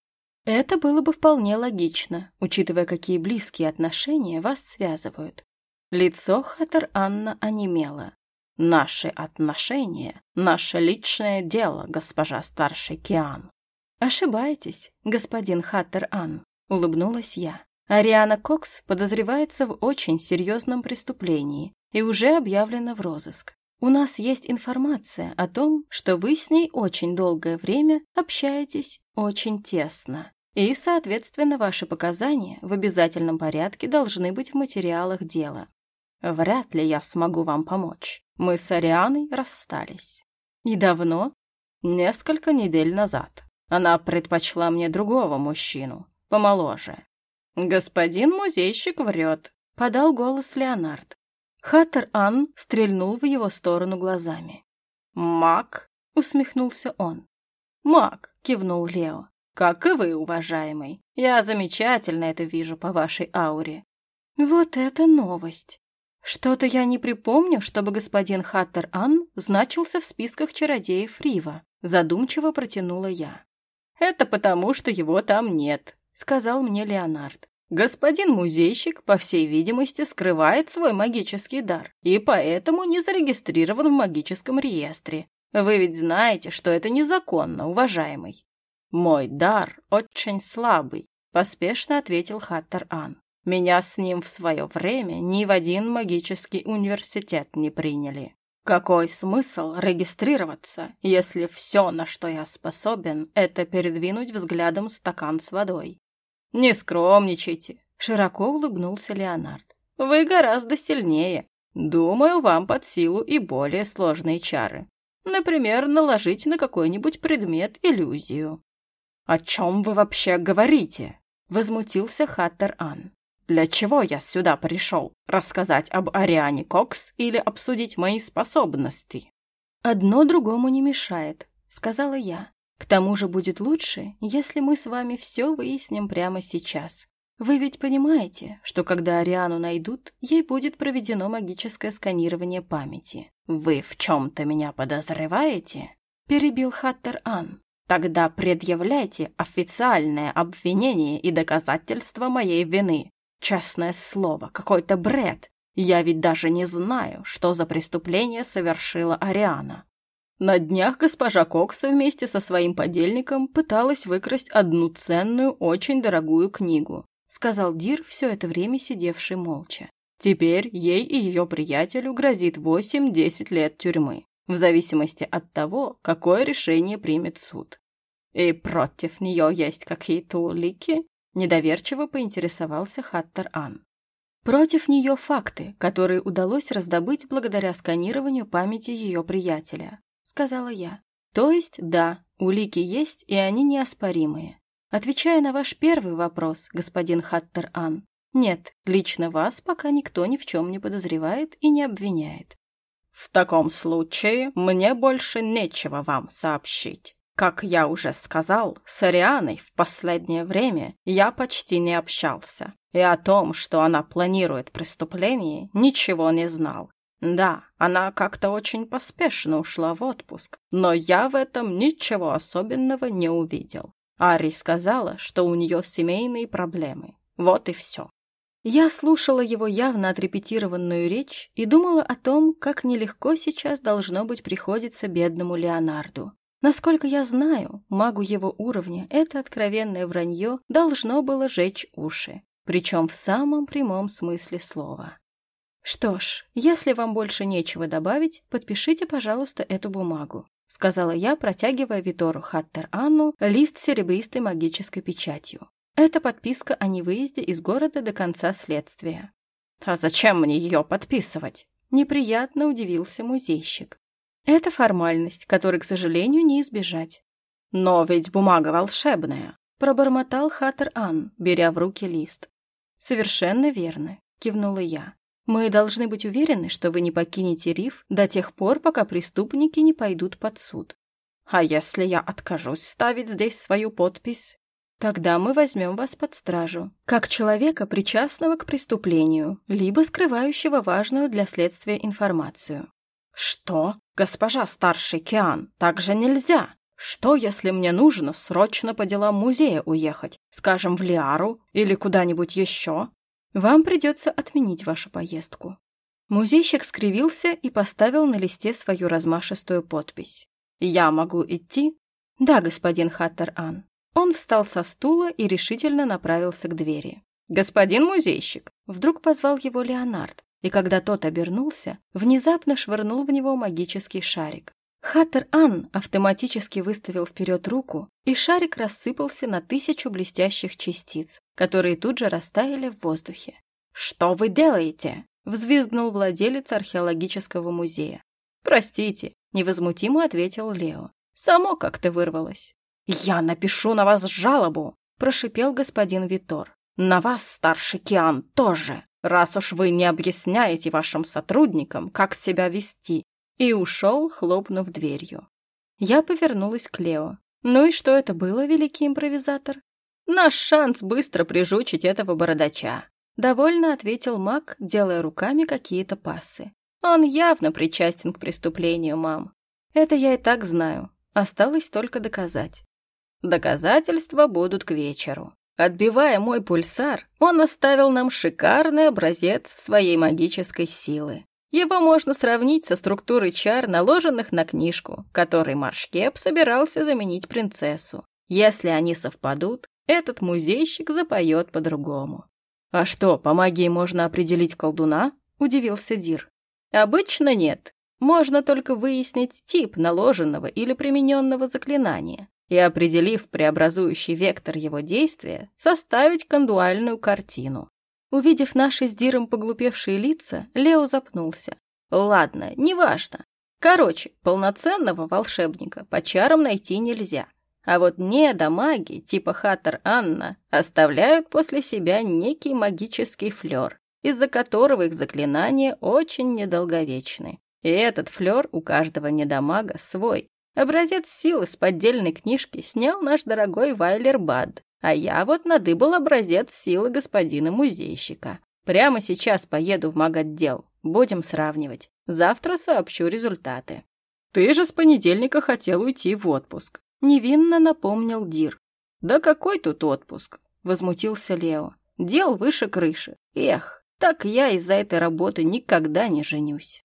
Это было бы вполне логично, учитывая, какие близкие отношения вас связывают. Лицо Хаттер Анна онемело. Наши отношения, наше личное дело, госпожа старший Киан. Ошибаетесь, господин Хаттер Ан, улыбнулась я. Ариана Кокс подозревается в очень серьезном преступлении и уже объявлена в розыск. У нас есть информация о том, что вы с ней очень долгое время общаетесь очень тесно. И, соответственно, ваши показания в обязательном порядке должны быть в материалах дела. Вряд ли я смогу вам помочь. Мы с Арианой расстались. И давно? Несколько недель назад. Она предпочла мне другого мужчину, помоложе. «Господин музейщик врет», — подал голос Леонард. Хаттер Ан стрельнул в его сторону глазами. «Мак?» — усмехнулся он. «Мак», — кивнул Лео. «Как и вы, уважаемый. Я замечательно это вижу по вашей ауре». «Вот это новость! Что-то я не припомню, чтобы господин Хаттер Ан значился в списках чародеев Рива», — задумчиво протянула я. «Это потому, что его там нет», — сказал мне Леонард.
Господин музейщик, по всей видимости, скрывает свой магический дар и поэтому не зарегистрирован в магическом реестре. Вы ведь знаете, что это незаконно, уважаемый. Мой дар очень слабый, поспешно ответил Хаттер Ан. Меня с ним в свое время ни в один магический университет не приняли. Какой смысл регистрироваться, если все, на что я способен, это передвинуть взглядом стакан с водой? Не скромничайте, широко улыбнулся Леонард. Вы гораздо сильнее. Думаю, вам под силу и более сложные чары. Например, наложить на какой-нибудь предмет иллюзию. «О чем вы вообще говорите?» — возмутился Хаттер Ан. Для чего я сюда пришел? Рассказать об Ариане Кокс или обсудить мои способности?»
«Одно другому не мешает», — сказала я. «К тому же будет лучше, если мы с вами все выясним прямо сейчас. Вы ведь понимаете, что когда Ариану найдут, ей будет проведено магическое сканирование памяти. Вы в чем-то меня подозреваете?» — перебил Хаттер Ан. «Тогда предъявляйте официальное обвинение и доказательства моей вины. Честное слово, какой-то бред. Я ведь даже не знаю, что за преступление совершила Ариана. На днях госпожа Кокс вместе со своим подельником пыталась выкрасть одну ценную, очень дорогую книгу, сказал Дир, все это время сидевший молча. Теперь ей и ее приятелю грозит 8-10 лет тюрьмы, в зависимости от того, какое решение примет суд. И против нее есть какие-то улики? Недоверчиво поинтересовался Хаттеран. Против нее факты, которые удалось раздобыть благодаря сканированию памяти ее приятеля, сказала я. То есть, да, улики есть, и они неоспоримые. Отвечая на ваш первый вопрос, господин Хаттер Ан, нет, лично вас пока никто ни в чем не подозревает и не обвиняет. В таком случае мне больше нечего вам сообщить. Как я уже сказал, с Арианой в последнее время я почти не общался. И о том, что она планирует преступление, ничего не знал. Да, она как-то очень поспешно ушла в отпуск, но я в этом ничего особенного не увидел. Ари сказала, что у нее семейные проблемы. Вот и все. Я слушала его явно отрепетированную речь и думала о том, как нелегко сейчас должно быть приходится бедному Леонарду. Насколько я знаю, магу его уровня это откровенное вранье должно было жечь уши, причем в самом прямом смысле слова. «Что ж, если вам больше нечего добавить, подпишите, пожалуйста, эту бумагу», сказала я, протягивая Витору Хаттер Анну лист серебристой магической печатью. Это подписка о невыезде из города до конца следствия. «А зачем мне ее подписывать?» Неприятно удивился музейщик. Это формальность, которой, к сожалению, не избежать. Но ведь бумага волшебная, пробормотал Хаттер Ан, беря в руки лист. Совершенно верно, кивнула я. Мы должны быть уверены, что вы не покинете риф до тех пор, пока преступники не пойдут под суд. А если я откажусь ставить здесь свою подпись? Тогда мы возьмем вас под стражу, как человека, причастного к преступлению, либо скрывающего важную для следствия информацию. «Что? Госпожа старший Киан, так же нельзя. Что, если мне нужно срочно по делам музея уехать, скажем, в Лиару или куда-нибудь еще? Вам придется отменить вашу поездку». Музейщик скривился и поставил на листе свою размашистую подпись. «Я могу идти?» «Да, господин Хаттер-Ан». Он встал со стула и решительно направился к двери. «Господин музейщик!» Вдруг позвал его Леонард, и когда тот обернулся, внезапно швырнул в него магический шарик. Хаттер Ан автоматически выставил вперед руку, и шарик рассыпался на тысячу блестящих частиц, которые тут же растаяли в воздухе. «Что вы делаете?» — взвизгнул владелец археологического музея. «Простите», — невозмутимо ответил Лео. «Само как-то вырвалось». «Я напишу на вас жалобу», — прошипел господин Витор. «На вас, старший Киан, тоже!» раз уж вы не объясняете вашим сотрудникам, как себя вести», и ушел, хлопнув дверью. Я повернулась к Лео. «Ну и что это было, великий импровизатор?» «Наш шанс быстро прижучить этого бородача», — довольно ответил маг, делая руками какие-то пассы. «Он явно причастен к преступлению, мам. Это я и так знаю. Осталось только доказать». «Доказательства будут к вечеру», Отбивая мой пульсар, он оставил нам шикарный образец своей магической силы. Его можно сравнить со структурой чар, наложенных на книжку, которой Маршкеп собирался заменить принцессу. Если они совпадут, этот музейщик запоет по-другому. «А что, по магии можно определить колдуна?» – удивился Дир. «Обычно нет. Можно только выяснить тип наложенного или примененного заклинания и, определив преобразующий вектор его действия, составить кондуальную картину. Увидев наши с Диром поглупевшие лица, Лео запнулся. Ладно, неважно. Короче, полноценного волшебника по чарам найти нельзя. А вот недомаги, типа Хаттерана, оставляют после себя некий магический флер, из-за которого их заклинания очень недолговечны. И этот флер у каждого недомага свой. Образец силы с поддельной книжки снял наш дорогой Вайлер Бад, а я вот надыбал образец силы господина музейщика. Прямо сейчас поеду в маготдел, будем сравнивать. Завтра сообщу результаты. Ты же с понедельника хотел уйти в отпуск. Невинно напомнил Дир. Да какой тут отпуск? Возмутился Лео. Дел выше крыши. Эх, так я из-за этой работы никогда не женюсь.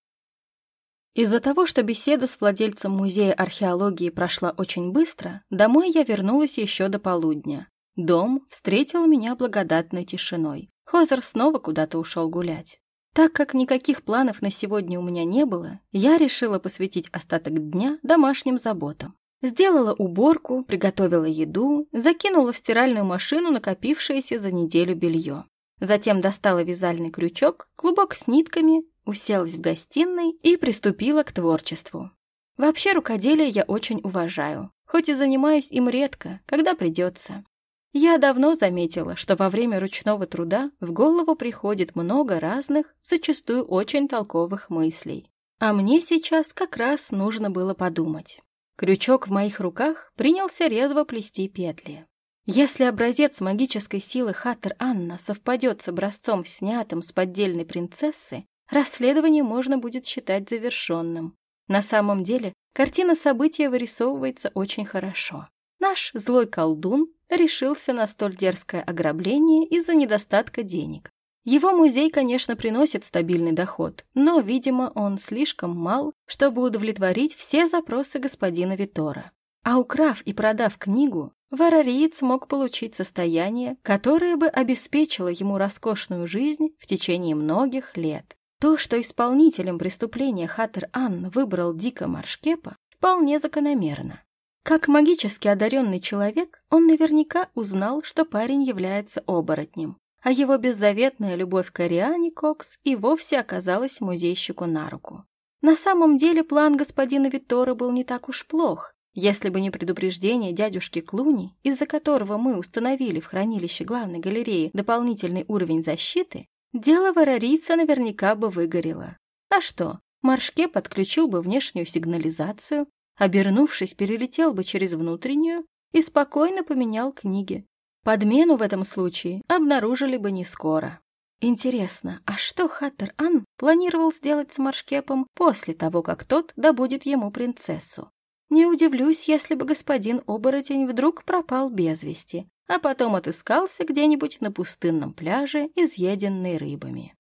Из-за того, что беседа с владельцем музея археологии прошла очень быстро, домой я вернулась еще до полудня. Дом встретил меня благодатной тишиной. Хозер снова куда-то ушел гулять. Так как никаких планов на сегодня у меня не было, я решила посвятить остаток дня домашним заботам. Сделала уборку, приготовила еду, закинула в стиральную машину накопившееся за неделю белье. Затем достала вязальный крючок, клубок с нитками, уселась в гостиной и приступила к творчеству. Вообще рукоделие я очень уважаю, хоть и занимаюсь им редко, когда придется. Я давно заметила, что во время ручного труда в голову приходит много разных, зачастую очень толковых мыслей. А мне сейчас как раз нужно было подумать. Крючок в моих руках принялся резво плести петли. Если образец магической силы Хаттер Анна совпадет с образцом, снятым с поддельной принцессы, расследование можно будет считать завершенным. На самом деле, картина события вырисовывается очень хорошо. Наш злой колдун решился на столь дерзкое ограбление из-за недостатка денег. Его музей, конечно, приносит стабильный доход, но, видимо, он слишком мал, чтобы удовлетворить все запросы господина Витора. А украв и продав книгу, Варариец мог получить состояние, которое бы обеспечило ему роскошную жизнь в течение многих лет. То, что исполнителем преступления Хаттер Анн выбрал Дика Маршкепа, вполне закономерно. Как магически одаренный человек, он наверняка узнал, что парень является оборотнем, а его беззаветная любовь к Ариане Кокс и вовсе оказалась музейщику на руку. На самом деле план господина Виттора был не так уж плох, если бы не предупреждение дядюшки Клуни, из-за которого мы установили в хранилище главной галереи дополнительный уровень защиты, дело варарийца наверняка бы выгорело. А что, Маршке подключил бы внешнюю сигнализацию, обернувшись, перелетел бы через внутреннюю и спокойно поменял книги. Подмену в этом случае обнаружили бы не скоро. Интересно, а что Хаттер Ан планировал сделать с Маршкепом после того, как тот добудет ему принцессу? Не удивлюсь, если бы господин оборотень вдруг пропал без вести, а потом отыскался где-нибудь на пустынном пляже, изъеденный рыбами.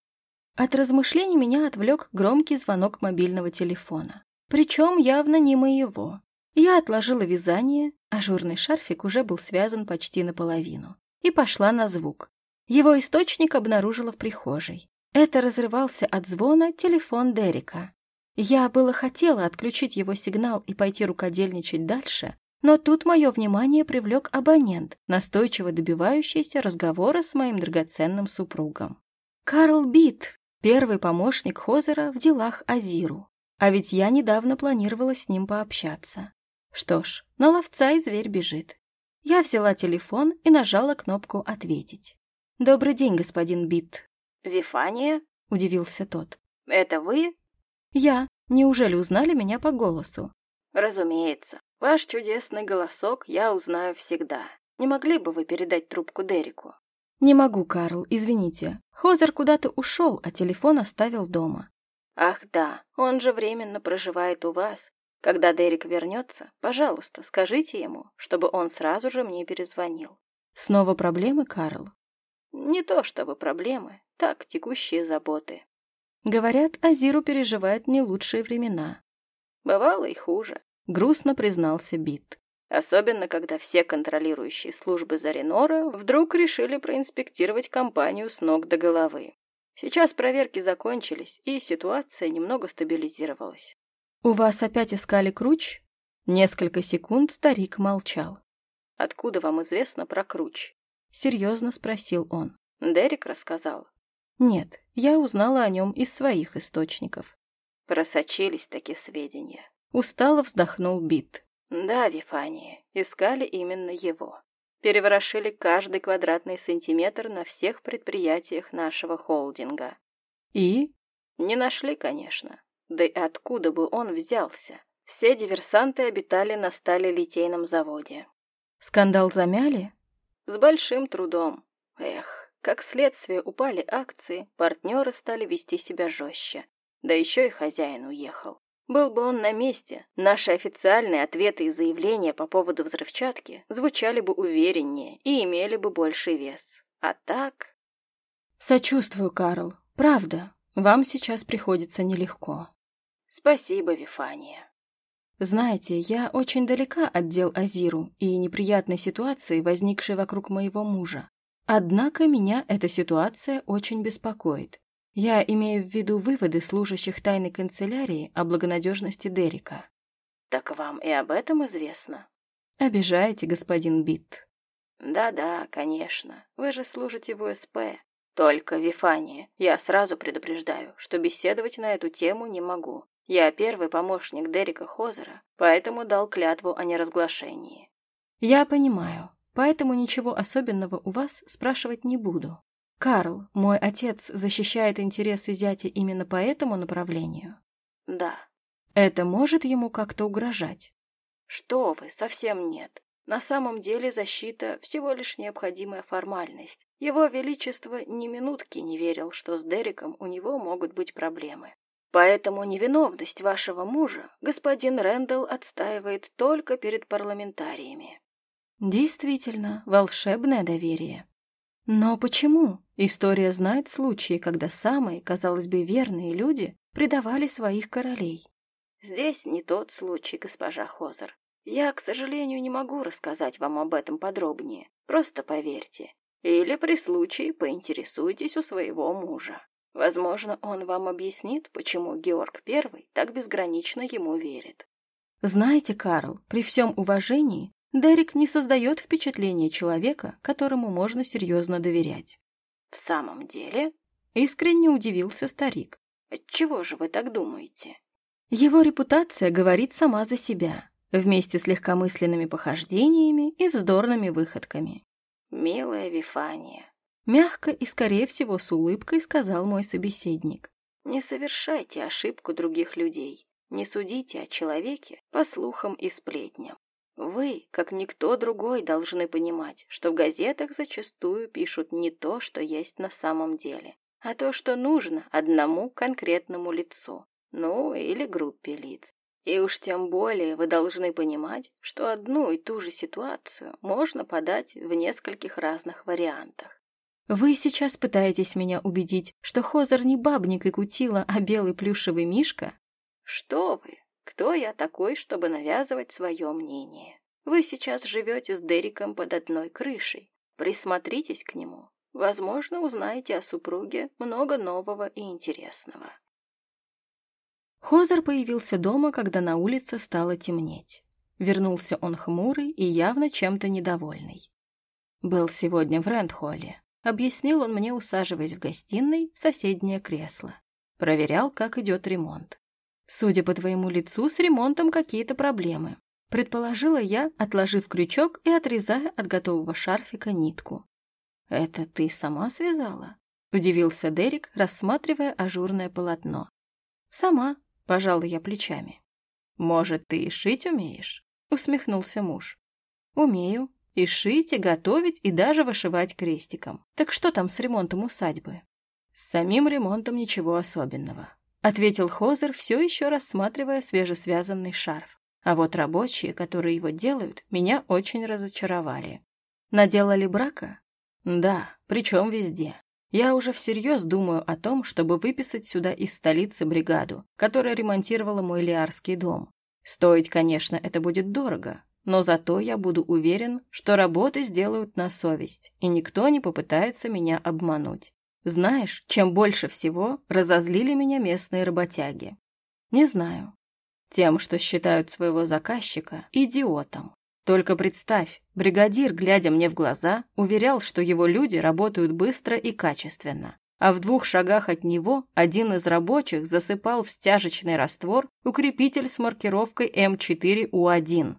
От размышлений меня отвлек громкий звонок мобильного телефона. Причем явно не моего. Я отложила вязание, ажурный шарфик уже был связан почти наполовину, и пошла на звук. Его источник обнаружила в прихожей. Это разрывался от звона телефон Дерека. Я было хотела отключить его сигнал и пойти рукодельничать дальше, но тут мое внимание привлек абонент, настойчиво добивающийся разговора с моим драгоценным супругом. Карл Бит, первый помощник Хозера в делах Азиру. А ведь я недавно планировала с ним пообщаться. Что ж, на ловца и зверь бежит. Я взяла телефон и нажала кнопку «Ответить». «Добрый день, господин Бит».
«Вифания?»
— удивился тот.
«Это вы?»
«Я. Неужели узнали меня по голосу?»
«Разумеется. Ваш чудесный голосок я узнаю всегда. Не могли бы вы передать трубку Дереку?»
«Не могу, Карл, извините. Хозер куда-то ушел, а телефон оставил дома».
«Ах да, он же временно проживает у вас. Когда Дерек вернется, пожалуйста, скажите ему, чтобы он сразу же мне перезвонил».
Снова проблемы, Карл?
Не то чтобы проблемы, так, текущие заботы.
Говорят, Азиру переживает не лучшие времена.
Бывало и хуже.
Грустно признался Бит.
Особенно, когда все контролирующие службы Заринора вдруг решили проинспектировать компанию с ног до головы. Сейчас проверки закончились, и ситуация немного стабилизировалась.
«У вас опять искали Круч?» Несколько секунд старик молчал.
«Откуда вам известно про Круч?»
Серьезно спросил он.
Дерек рассказал.
«Нет, я узнала о нем из своих источников».
Просочились такие сведения.
Устало вздохнул Бит.
Да, Вифания, искали именно его. Переворошили каждый квадратный сантиметр на всех предприятиях нашего холдинга.
И?
Не нашли, конечно. Да и откуда бы он взялся? Все диверсанты обитали на сталелитейном заводе.
Скандал замяли?
С большим трудом. Эх, как следствие упали акции, партнеры стали вести себя жестче. Да еще и хозяин уехал. Был бы он на месте, наши официальные ответы и заявления по поводу взрывчатки звучали бы увереннее и имели бы больший вес. А так...
Сочувствую, Карл. Правда, вам сейчас приходится нелегко.
Спасибо, Вифания.
Знаете, я очень далека от дел Азиру и неприятной ситуации, возникшей вокруг моего мужа. Однако меня эта ситуация очень беспокоит. Я имею в виду выводы служащих тайной канцелярии о благонадежности Дерека.
Так вам и об этом известно?
Обижаете, господин Бит.
Да-да, конечно. Вы же служите в УСП. Только, Вифания, я сразу предупреждаю, что беседовать на эту тему не могу. Я первый помощник Дерека Хозера, поэтому дал клятву о неразглашении.
Я понимаю, поэтому ничего особенного у вас спрашивать не буду. «Карл, мой отец защищает интересы зятя именно по этому направлению?»
«Да».
«Это может ему как-то угрожать?»
«Что вы, совсем нет. На самом деле защита – всего лишь необходимая формальность. Его Величество ни минутки не верил, что с Дереком у него могут быть проблемы. Поэтому невиновность вашего мужа господин Рэндалл отстаивает только перед парламентариями».
«Действительно, волшебное доверие», но почему? История знает случаи, когда самые, казалось бы, верные люди предавали своих королей.
Здесь не тот случай, госпожа Хозер. Я, к сожалению, не могу рассказать вам об этом подробнее. Просто поверьте. Или при случае поинтересуйтесь у своего мужа. Возможно, он вам объяснит, почему Георг I так безгранично ему верит.
Знаете, Карл, при всем уважении, Дерек не создает впечатления человека, которому можно серьезно доверять.
«В самом деле?»
— искренне удивился старик.
«Отчего же вы так думаете?»
Его репутация говорит сама за себя, вместе с легкомысленными похождениями и вздорными выходками.
«Милая Вифания», —
мягко и, скорее всего, с улыбкой сказал мой собеседник.
«Не совершайте ошибку других людей, не судите о человеке по слухам и сплетням. Вы, как никто другой, должны понимать, что в газетах зачастую пишут не то, что есть на самом деле, а то, что нужно одному конкретному лицу, ну или группе лиц. И уж тем более вы должны понимать, что одну и ту же ситуацию можно подать в нескольких разных вариантах.
Вы сейчас пытаетесь меня убедить, что Хозер не бабник и кутила, а белый плюшевый мишка?
Что вы? Кто я такой, чтобы навязывать свое мнение? Вы сейчас живете с Дериком под одной крышей. Присмотритесь к нему. Возможно, узнаете о супруге много нового и интересного.
Хозер появился дома, когда на улице стало темнеть. Вернулся он хмурый и явно чем-то недовольный. «Был сегодня в Рэндхолле», — объяснил он мне, усаживаясь в гостиной в соседнее кресло. Проверял, как идет ремонт. Судя по твоему лицу, с ремонтом какие-то проблемы. Предположила я, отложив крючок и отрезая от готового шарфика нитку. «Это ты сама связала?» — удивился Дерек, рассматривая ажурное полотно. «Сама», — пожала я плечами. «Может, ты и шить умеешь?» — усмехнулся муж. «Умею. И шить, и готовить, и даже вышивать крестиком. Так что там с ремонтом усадьбы?» «С самим ремонтом ничего особенного ответил Хозер, все еще рассматривая свежесвязанный шарф. А вот рабочие, которые его делают, меня очень разочаровали. На дело ли брака?
Да, причем везде. Я уже всерьез думаю о том, чтобы выписать сюда из столицы бригаду, которая ремонтировала мой лиарский дом. Стоить, конечно, это будет дорого, но зато я буду уверен, что работы сделают на совесть, и никто не попытается меня обмануть. Знаешь, чем больше всего разозлили меня местные работяги? Не знаю. Тем, что считают своего заказчика идиотом. Только представь, бригадир, глядя мне в глаза, уверял, что его люди работают быстро и качественно. А в двух шагах от него один из рабочих засыпал в стяжечный раствор укрепитель с маркировкой М4У1.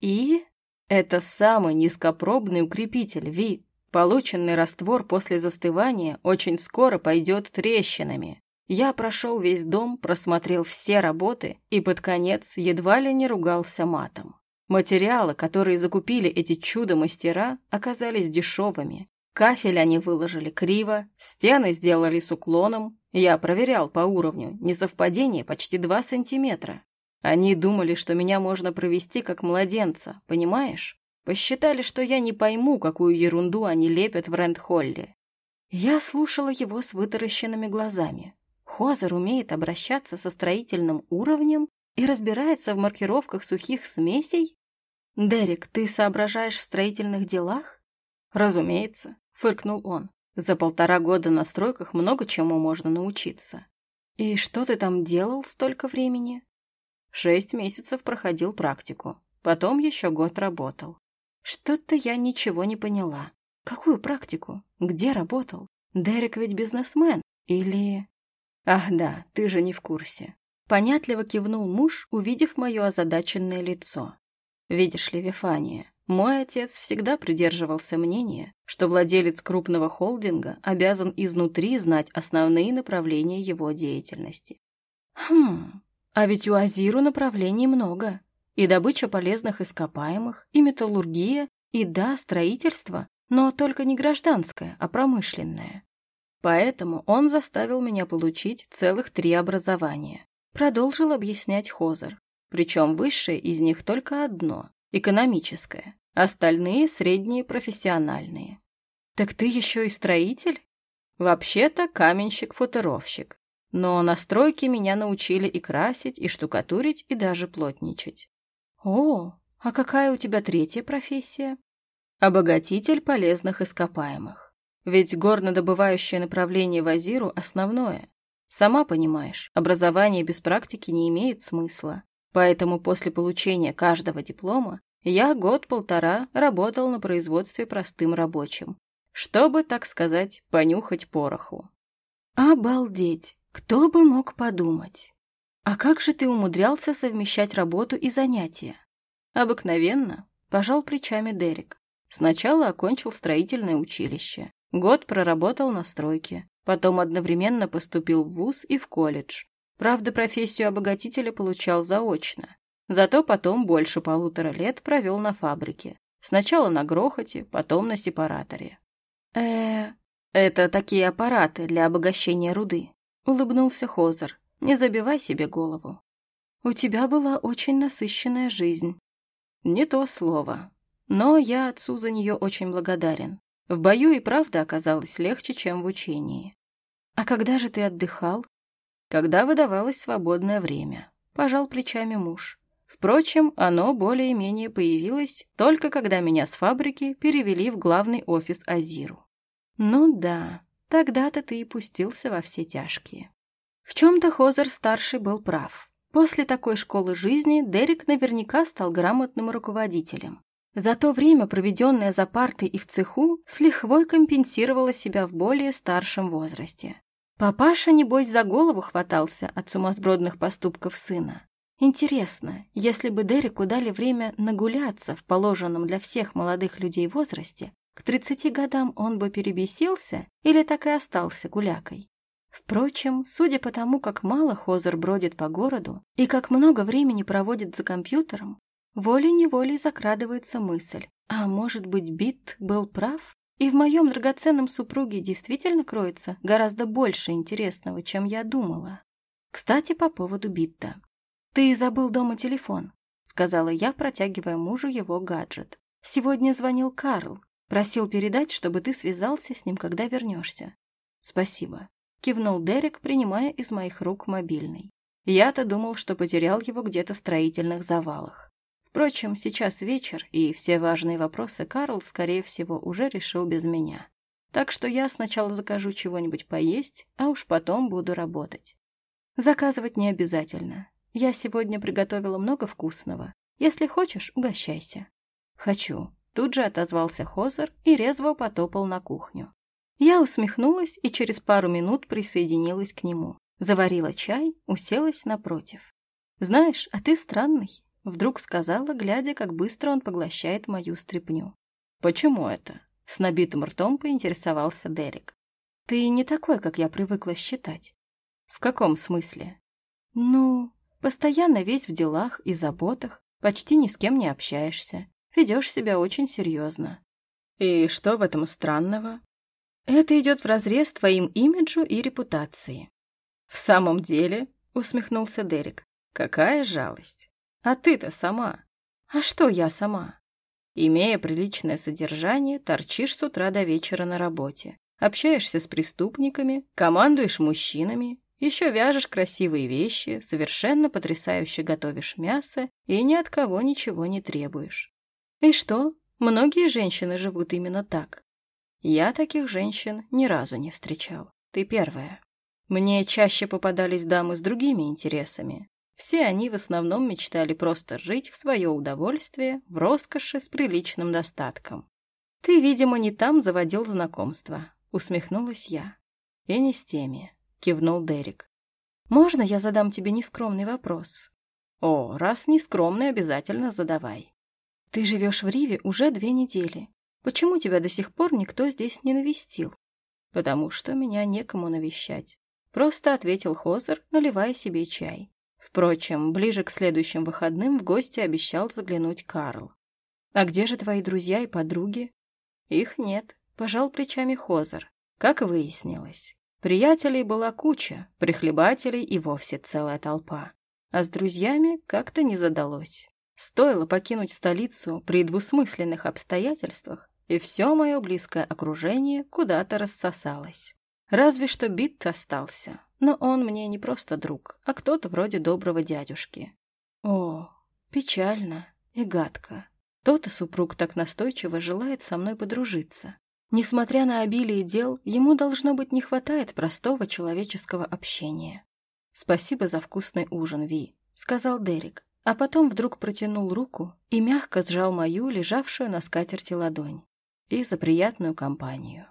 И это самый низкопробный укрепитель, Ви. Полученный раствор после застывания очень скоро пойдет трещинами. Я прошел весь дом, просмотрел все работы и под конец едва ли не ругался матом. Материалы, которые закупили эти чудо-мастера, оказались дешевыми. Кафель они выложили криво, стены сделали с уклоном. Я проверял по уровню, несовпадение почти 2 сантиметра. Они думали, что меня можно провести как младенца, понимаешь? Посчитали, что я не пойму, какую ерунду они лепят в Рэндхолле. Я слушала его с вытаращенными глазами. Хозер умеет обращаться со строительным уровнем и разбирается в маркировках сухих смесей? «Дерек, ты соображаешь в строительных делах?» «Разумеется», — фыркнул он. «За полтора года на стройках много чему можно научиться». «И что ты там делал столько времени?» «Шесть месяцев проходил практику. Потом еще год работал». «Что-то я ничего не поняла. Какую практику? Где работал? Дерек ведь бизнесмен. Или...» «Ах да, ты же не в курсе». Понятливо кивнул муж, увидев мое озадаченное лицо. Видишь ли, Вифания, мой отец всегда придерживался мнения, что владелец крупного холдинга обязан изнутри знать основные направления его деятельности. Хм, а ведь у Азиру направлений много. И добыча полезных ископаемых, и металлургия, и, да, строительство, но только не гражданское, а промышленное. Поэтому он заставил меня получить целых три образования. Продолжил объяснять Хозер. Причем высшее из них только одно – экономическое, остальные – средние профессиональные. Так ты еще и строитель? Вообще-то каменщик-футеровщик. Но на стройке меня научили и красить, и штукатурить, и даже плотничать. О, а какая у тебя третья профессия? Обогатитель полезных ископаемых. Ведь горнодобывающее направление в Азиру основное. Сама понимаешь, образование без практики не имеет смысла. Поэтому после получения каждого диплома я год-полтора работал на производстве простым рабочим, чтобы, так сказать, понюхать пороху. Обалдеть! Кто бы мог подумать? А как же ты умудрялся совмещать работу и занятия? Обыкновенно, пожал плечами Дерек. Сначала окончил строительное училище. Год проработал на стройке. Потом одновременно поступил в вуз и в колледж. Правда, профессию обогатителя получал заочно. Зато потом больше полутора лет провел на фабрике. Сначала на грохоте, потом на сепараторе. э это такие аппараты для обогащения руды», — улыбнулся Хозер. «Не забивай себе голову. У тебя была очень насыщенная жизнь». «Не то слово. Но я отцу за нее очень благодарен. В бою и правда оказалось легче, чем в учении». «А когда же ты отдыхал?» когда выдавалось свободное время. Пожал плечами муж. Впрочем, оно более-менее появилось только когда меня с фабрики перевели в главный офис Азиру. Ну да, тогда-то ты и пустился во все тяжкие. В чем-то Хозер-старший был прав. После такой школы жизни Дерек наверняка стал грамотным руководителем. За то время, проведенное за партой и в цеху, с лихвой компенсировала себя в более старшем возрасте. Папаша, небось, за голову хватался от сумасбродных поступков сына. Интересно, если бы Дереку дали время нагуляться в положенном для всех молодых людей возрасте, к 30 годам он бы перебесился или так и остался гулякой. Впрочем, судя по тому, как мало Хозер бродит по городу и как много времени проводит за компьютером, волей-неволей закрадывается мысль, а может быть, Бит был прав? И в моем драгоценном супруге действительно кроется гораздо больше интересного, чем я думала. Кстати, по поводу Битта. «Ты забыл дома телефон», — сказала я, протягивая мужу его гаджет. «Сегодня звонил Карл.
Просил передать, чтобы ты связался с ним, когда вернешься. Спасибо. Кивнул Дерек, принимая из моих рук мобильный. Я-то думал, что потерял его где-то в строительных завалах. Впрочем, сейчас вечер, и все важные вопросы Карл, скорее всего, уже решил без меня. Так что я сначала закажу чего-нибудь поесть, а уж потом буду работать. Заказывать не обязательно. Я сегодня приготовила много вкусного. Если хочешь, угощайся. Хочу. Тут же отозвался Хозер и резво потопал на кухню. Я усмехнулась и через пару минут присоединилась к нему. Заварила чай, уселась напротив. «Знаешь, а ты странный», — вдруг сказала, глядя, как быстро он поглощает мою стряпню. «Почему это?» — с набитым ртом поинтересовался Дерек. «Ты не такой, как я привыкла считать». «В каком смысле?» «Ну, постоянно весь в делах и заботах, почти ни с кем не общаешься, ведешь себя очень серьезно». «И что в этом странного?» «Это идет вразрез твоим имиджу и репутации. «В самом деле?» — усмехнулся Дерек. «Какая жалость! А ты-то сама!» «А что я сама?» Имея приличное содержание, торчишь с утра до вечера на работе, общаешься с преступниками, командуешь мужчинами, еще вяжешь красивые вещи, совершенно потрясающе готовишь мясо и ни от кого ничего не требуешь. И что? Многие женщины живут именно так. Я таких женщин ни разу не встречал. Ты первая. Мне чаще попадались дамы с другими интересами. Все они в основном мечтали просто жить в свое удовольствие, в роскоши с приличным достатком. «Ты, видимо, не там заводил знакомства», — усмехнулась я. «И не с теми», — кивнул Дерек. «Можно я задам тебе нескромный вопрос?» «О, раз нескромный, обязательно задавай». «Ты живешь в Риве уже две недели. Почему тебя до сих пор никто здесь не навестил?» «Потому что меня некому навещать. Просто ответил Хозер, наливая себе чай. Впрочем, ближе к следующим выходным в гости обещал заглянуть Карл. «А где же твои друзья и подруги?» «Их нет», — пожал плечами Хозер. Как выяснилось, приятелей была куча, прихлебателей и вовсе целая толпа. А с друзьями как-то не задалось. Стоило покинуть столицу при двусмысленных обстоятельствах, и все мое близкое окружение куда-то рассосалось. Разве что Бит остался, но он мне не просто друг, а кто-то вроде доброго дядюшки. О, печально и гадко. Тот-то супруг так настойчиво желает со мной подружиться. Несмотря на обилие дел, ему, должно быть, не хватает простого человеческого общения. «Спасибо за вкусный ужин, Ви», — сказал Дерек, а потом вдруг протянул руку и мягко сжал мою, лежавшую на скатерти ладонь. И за приятную компанию.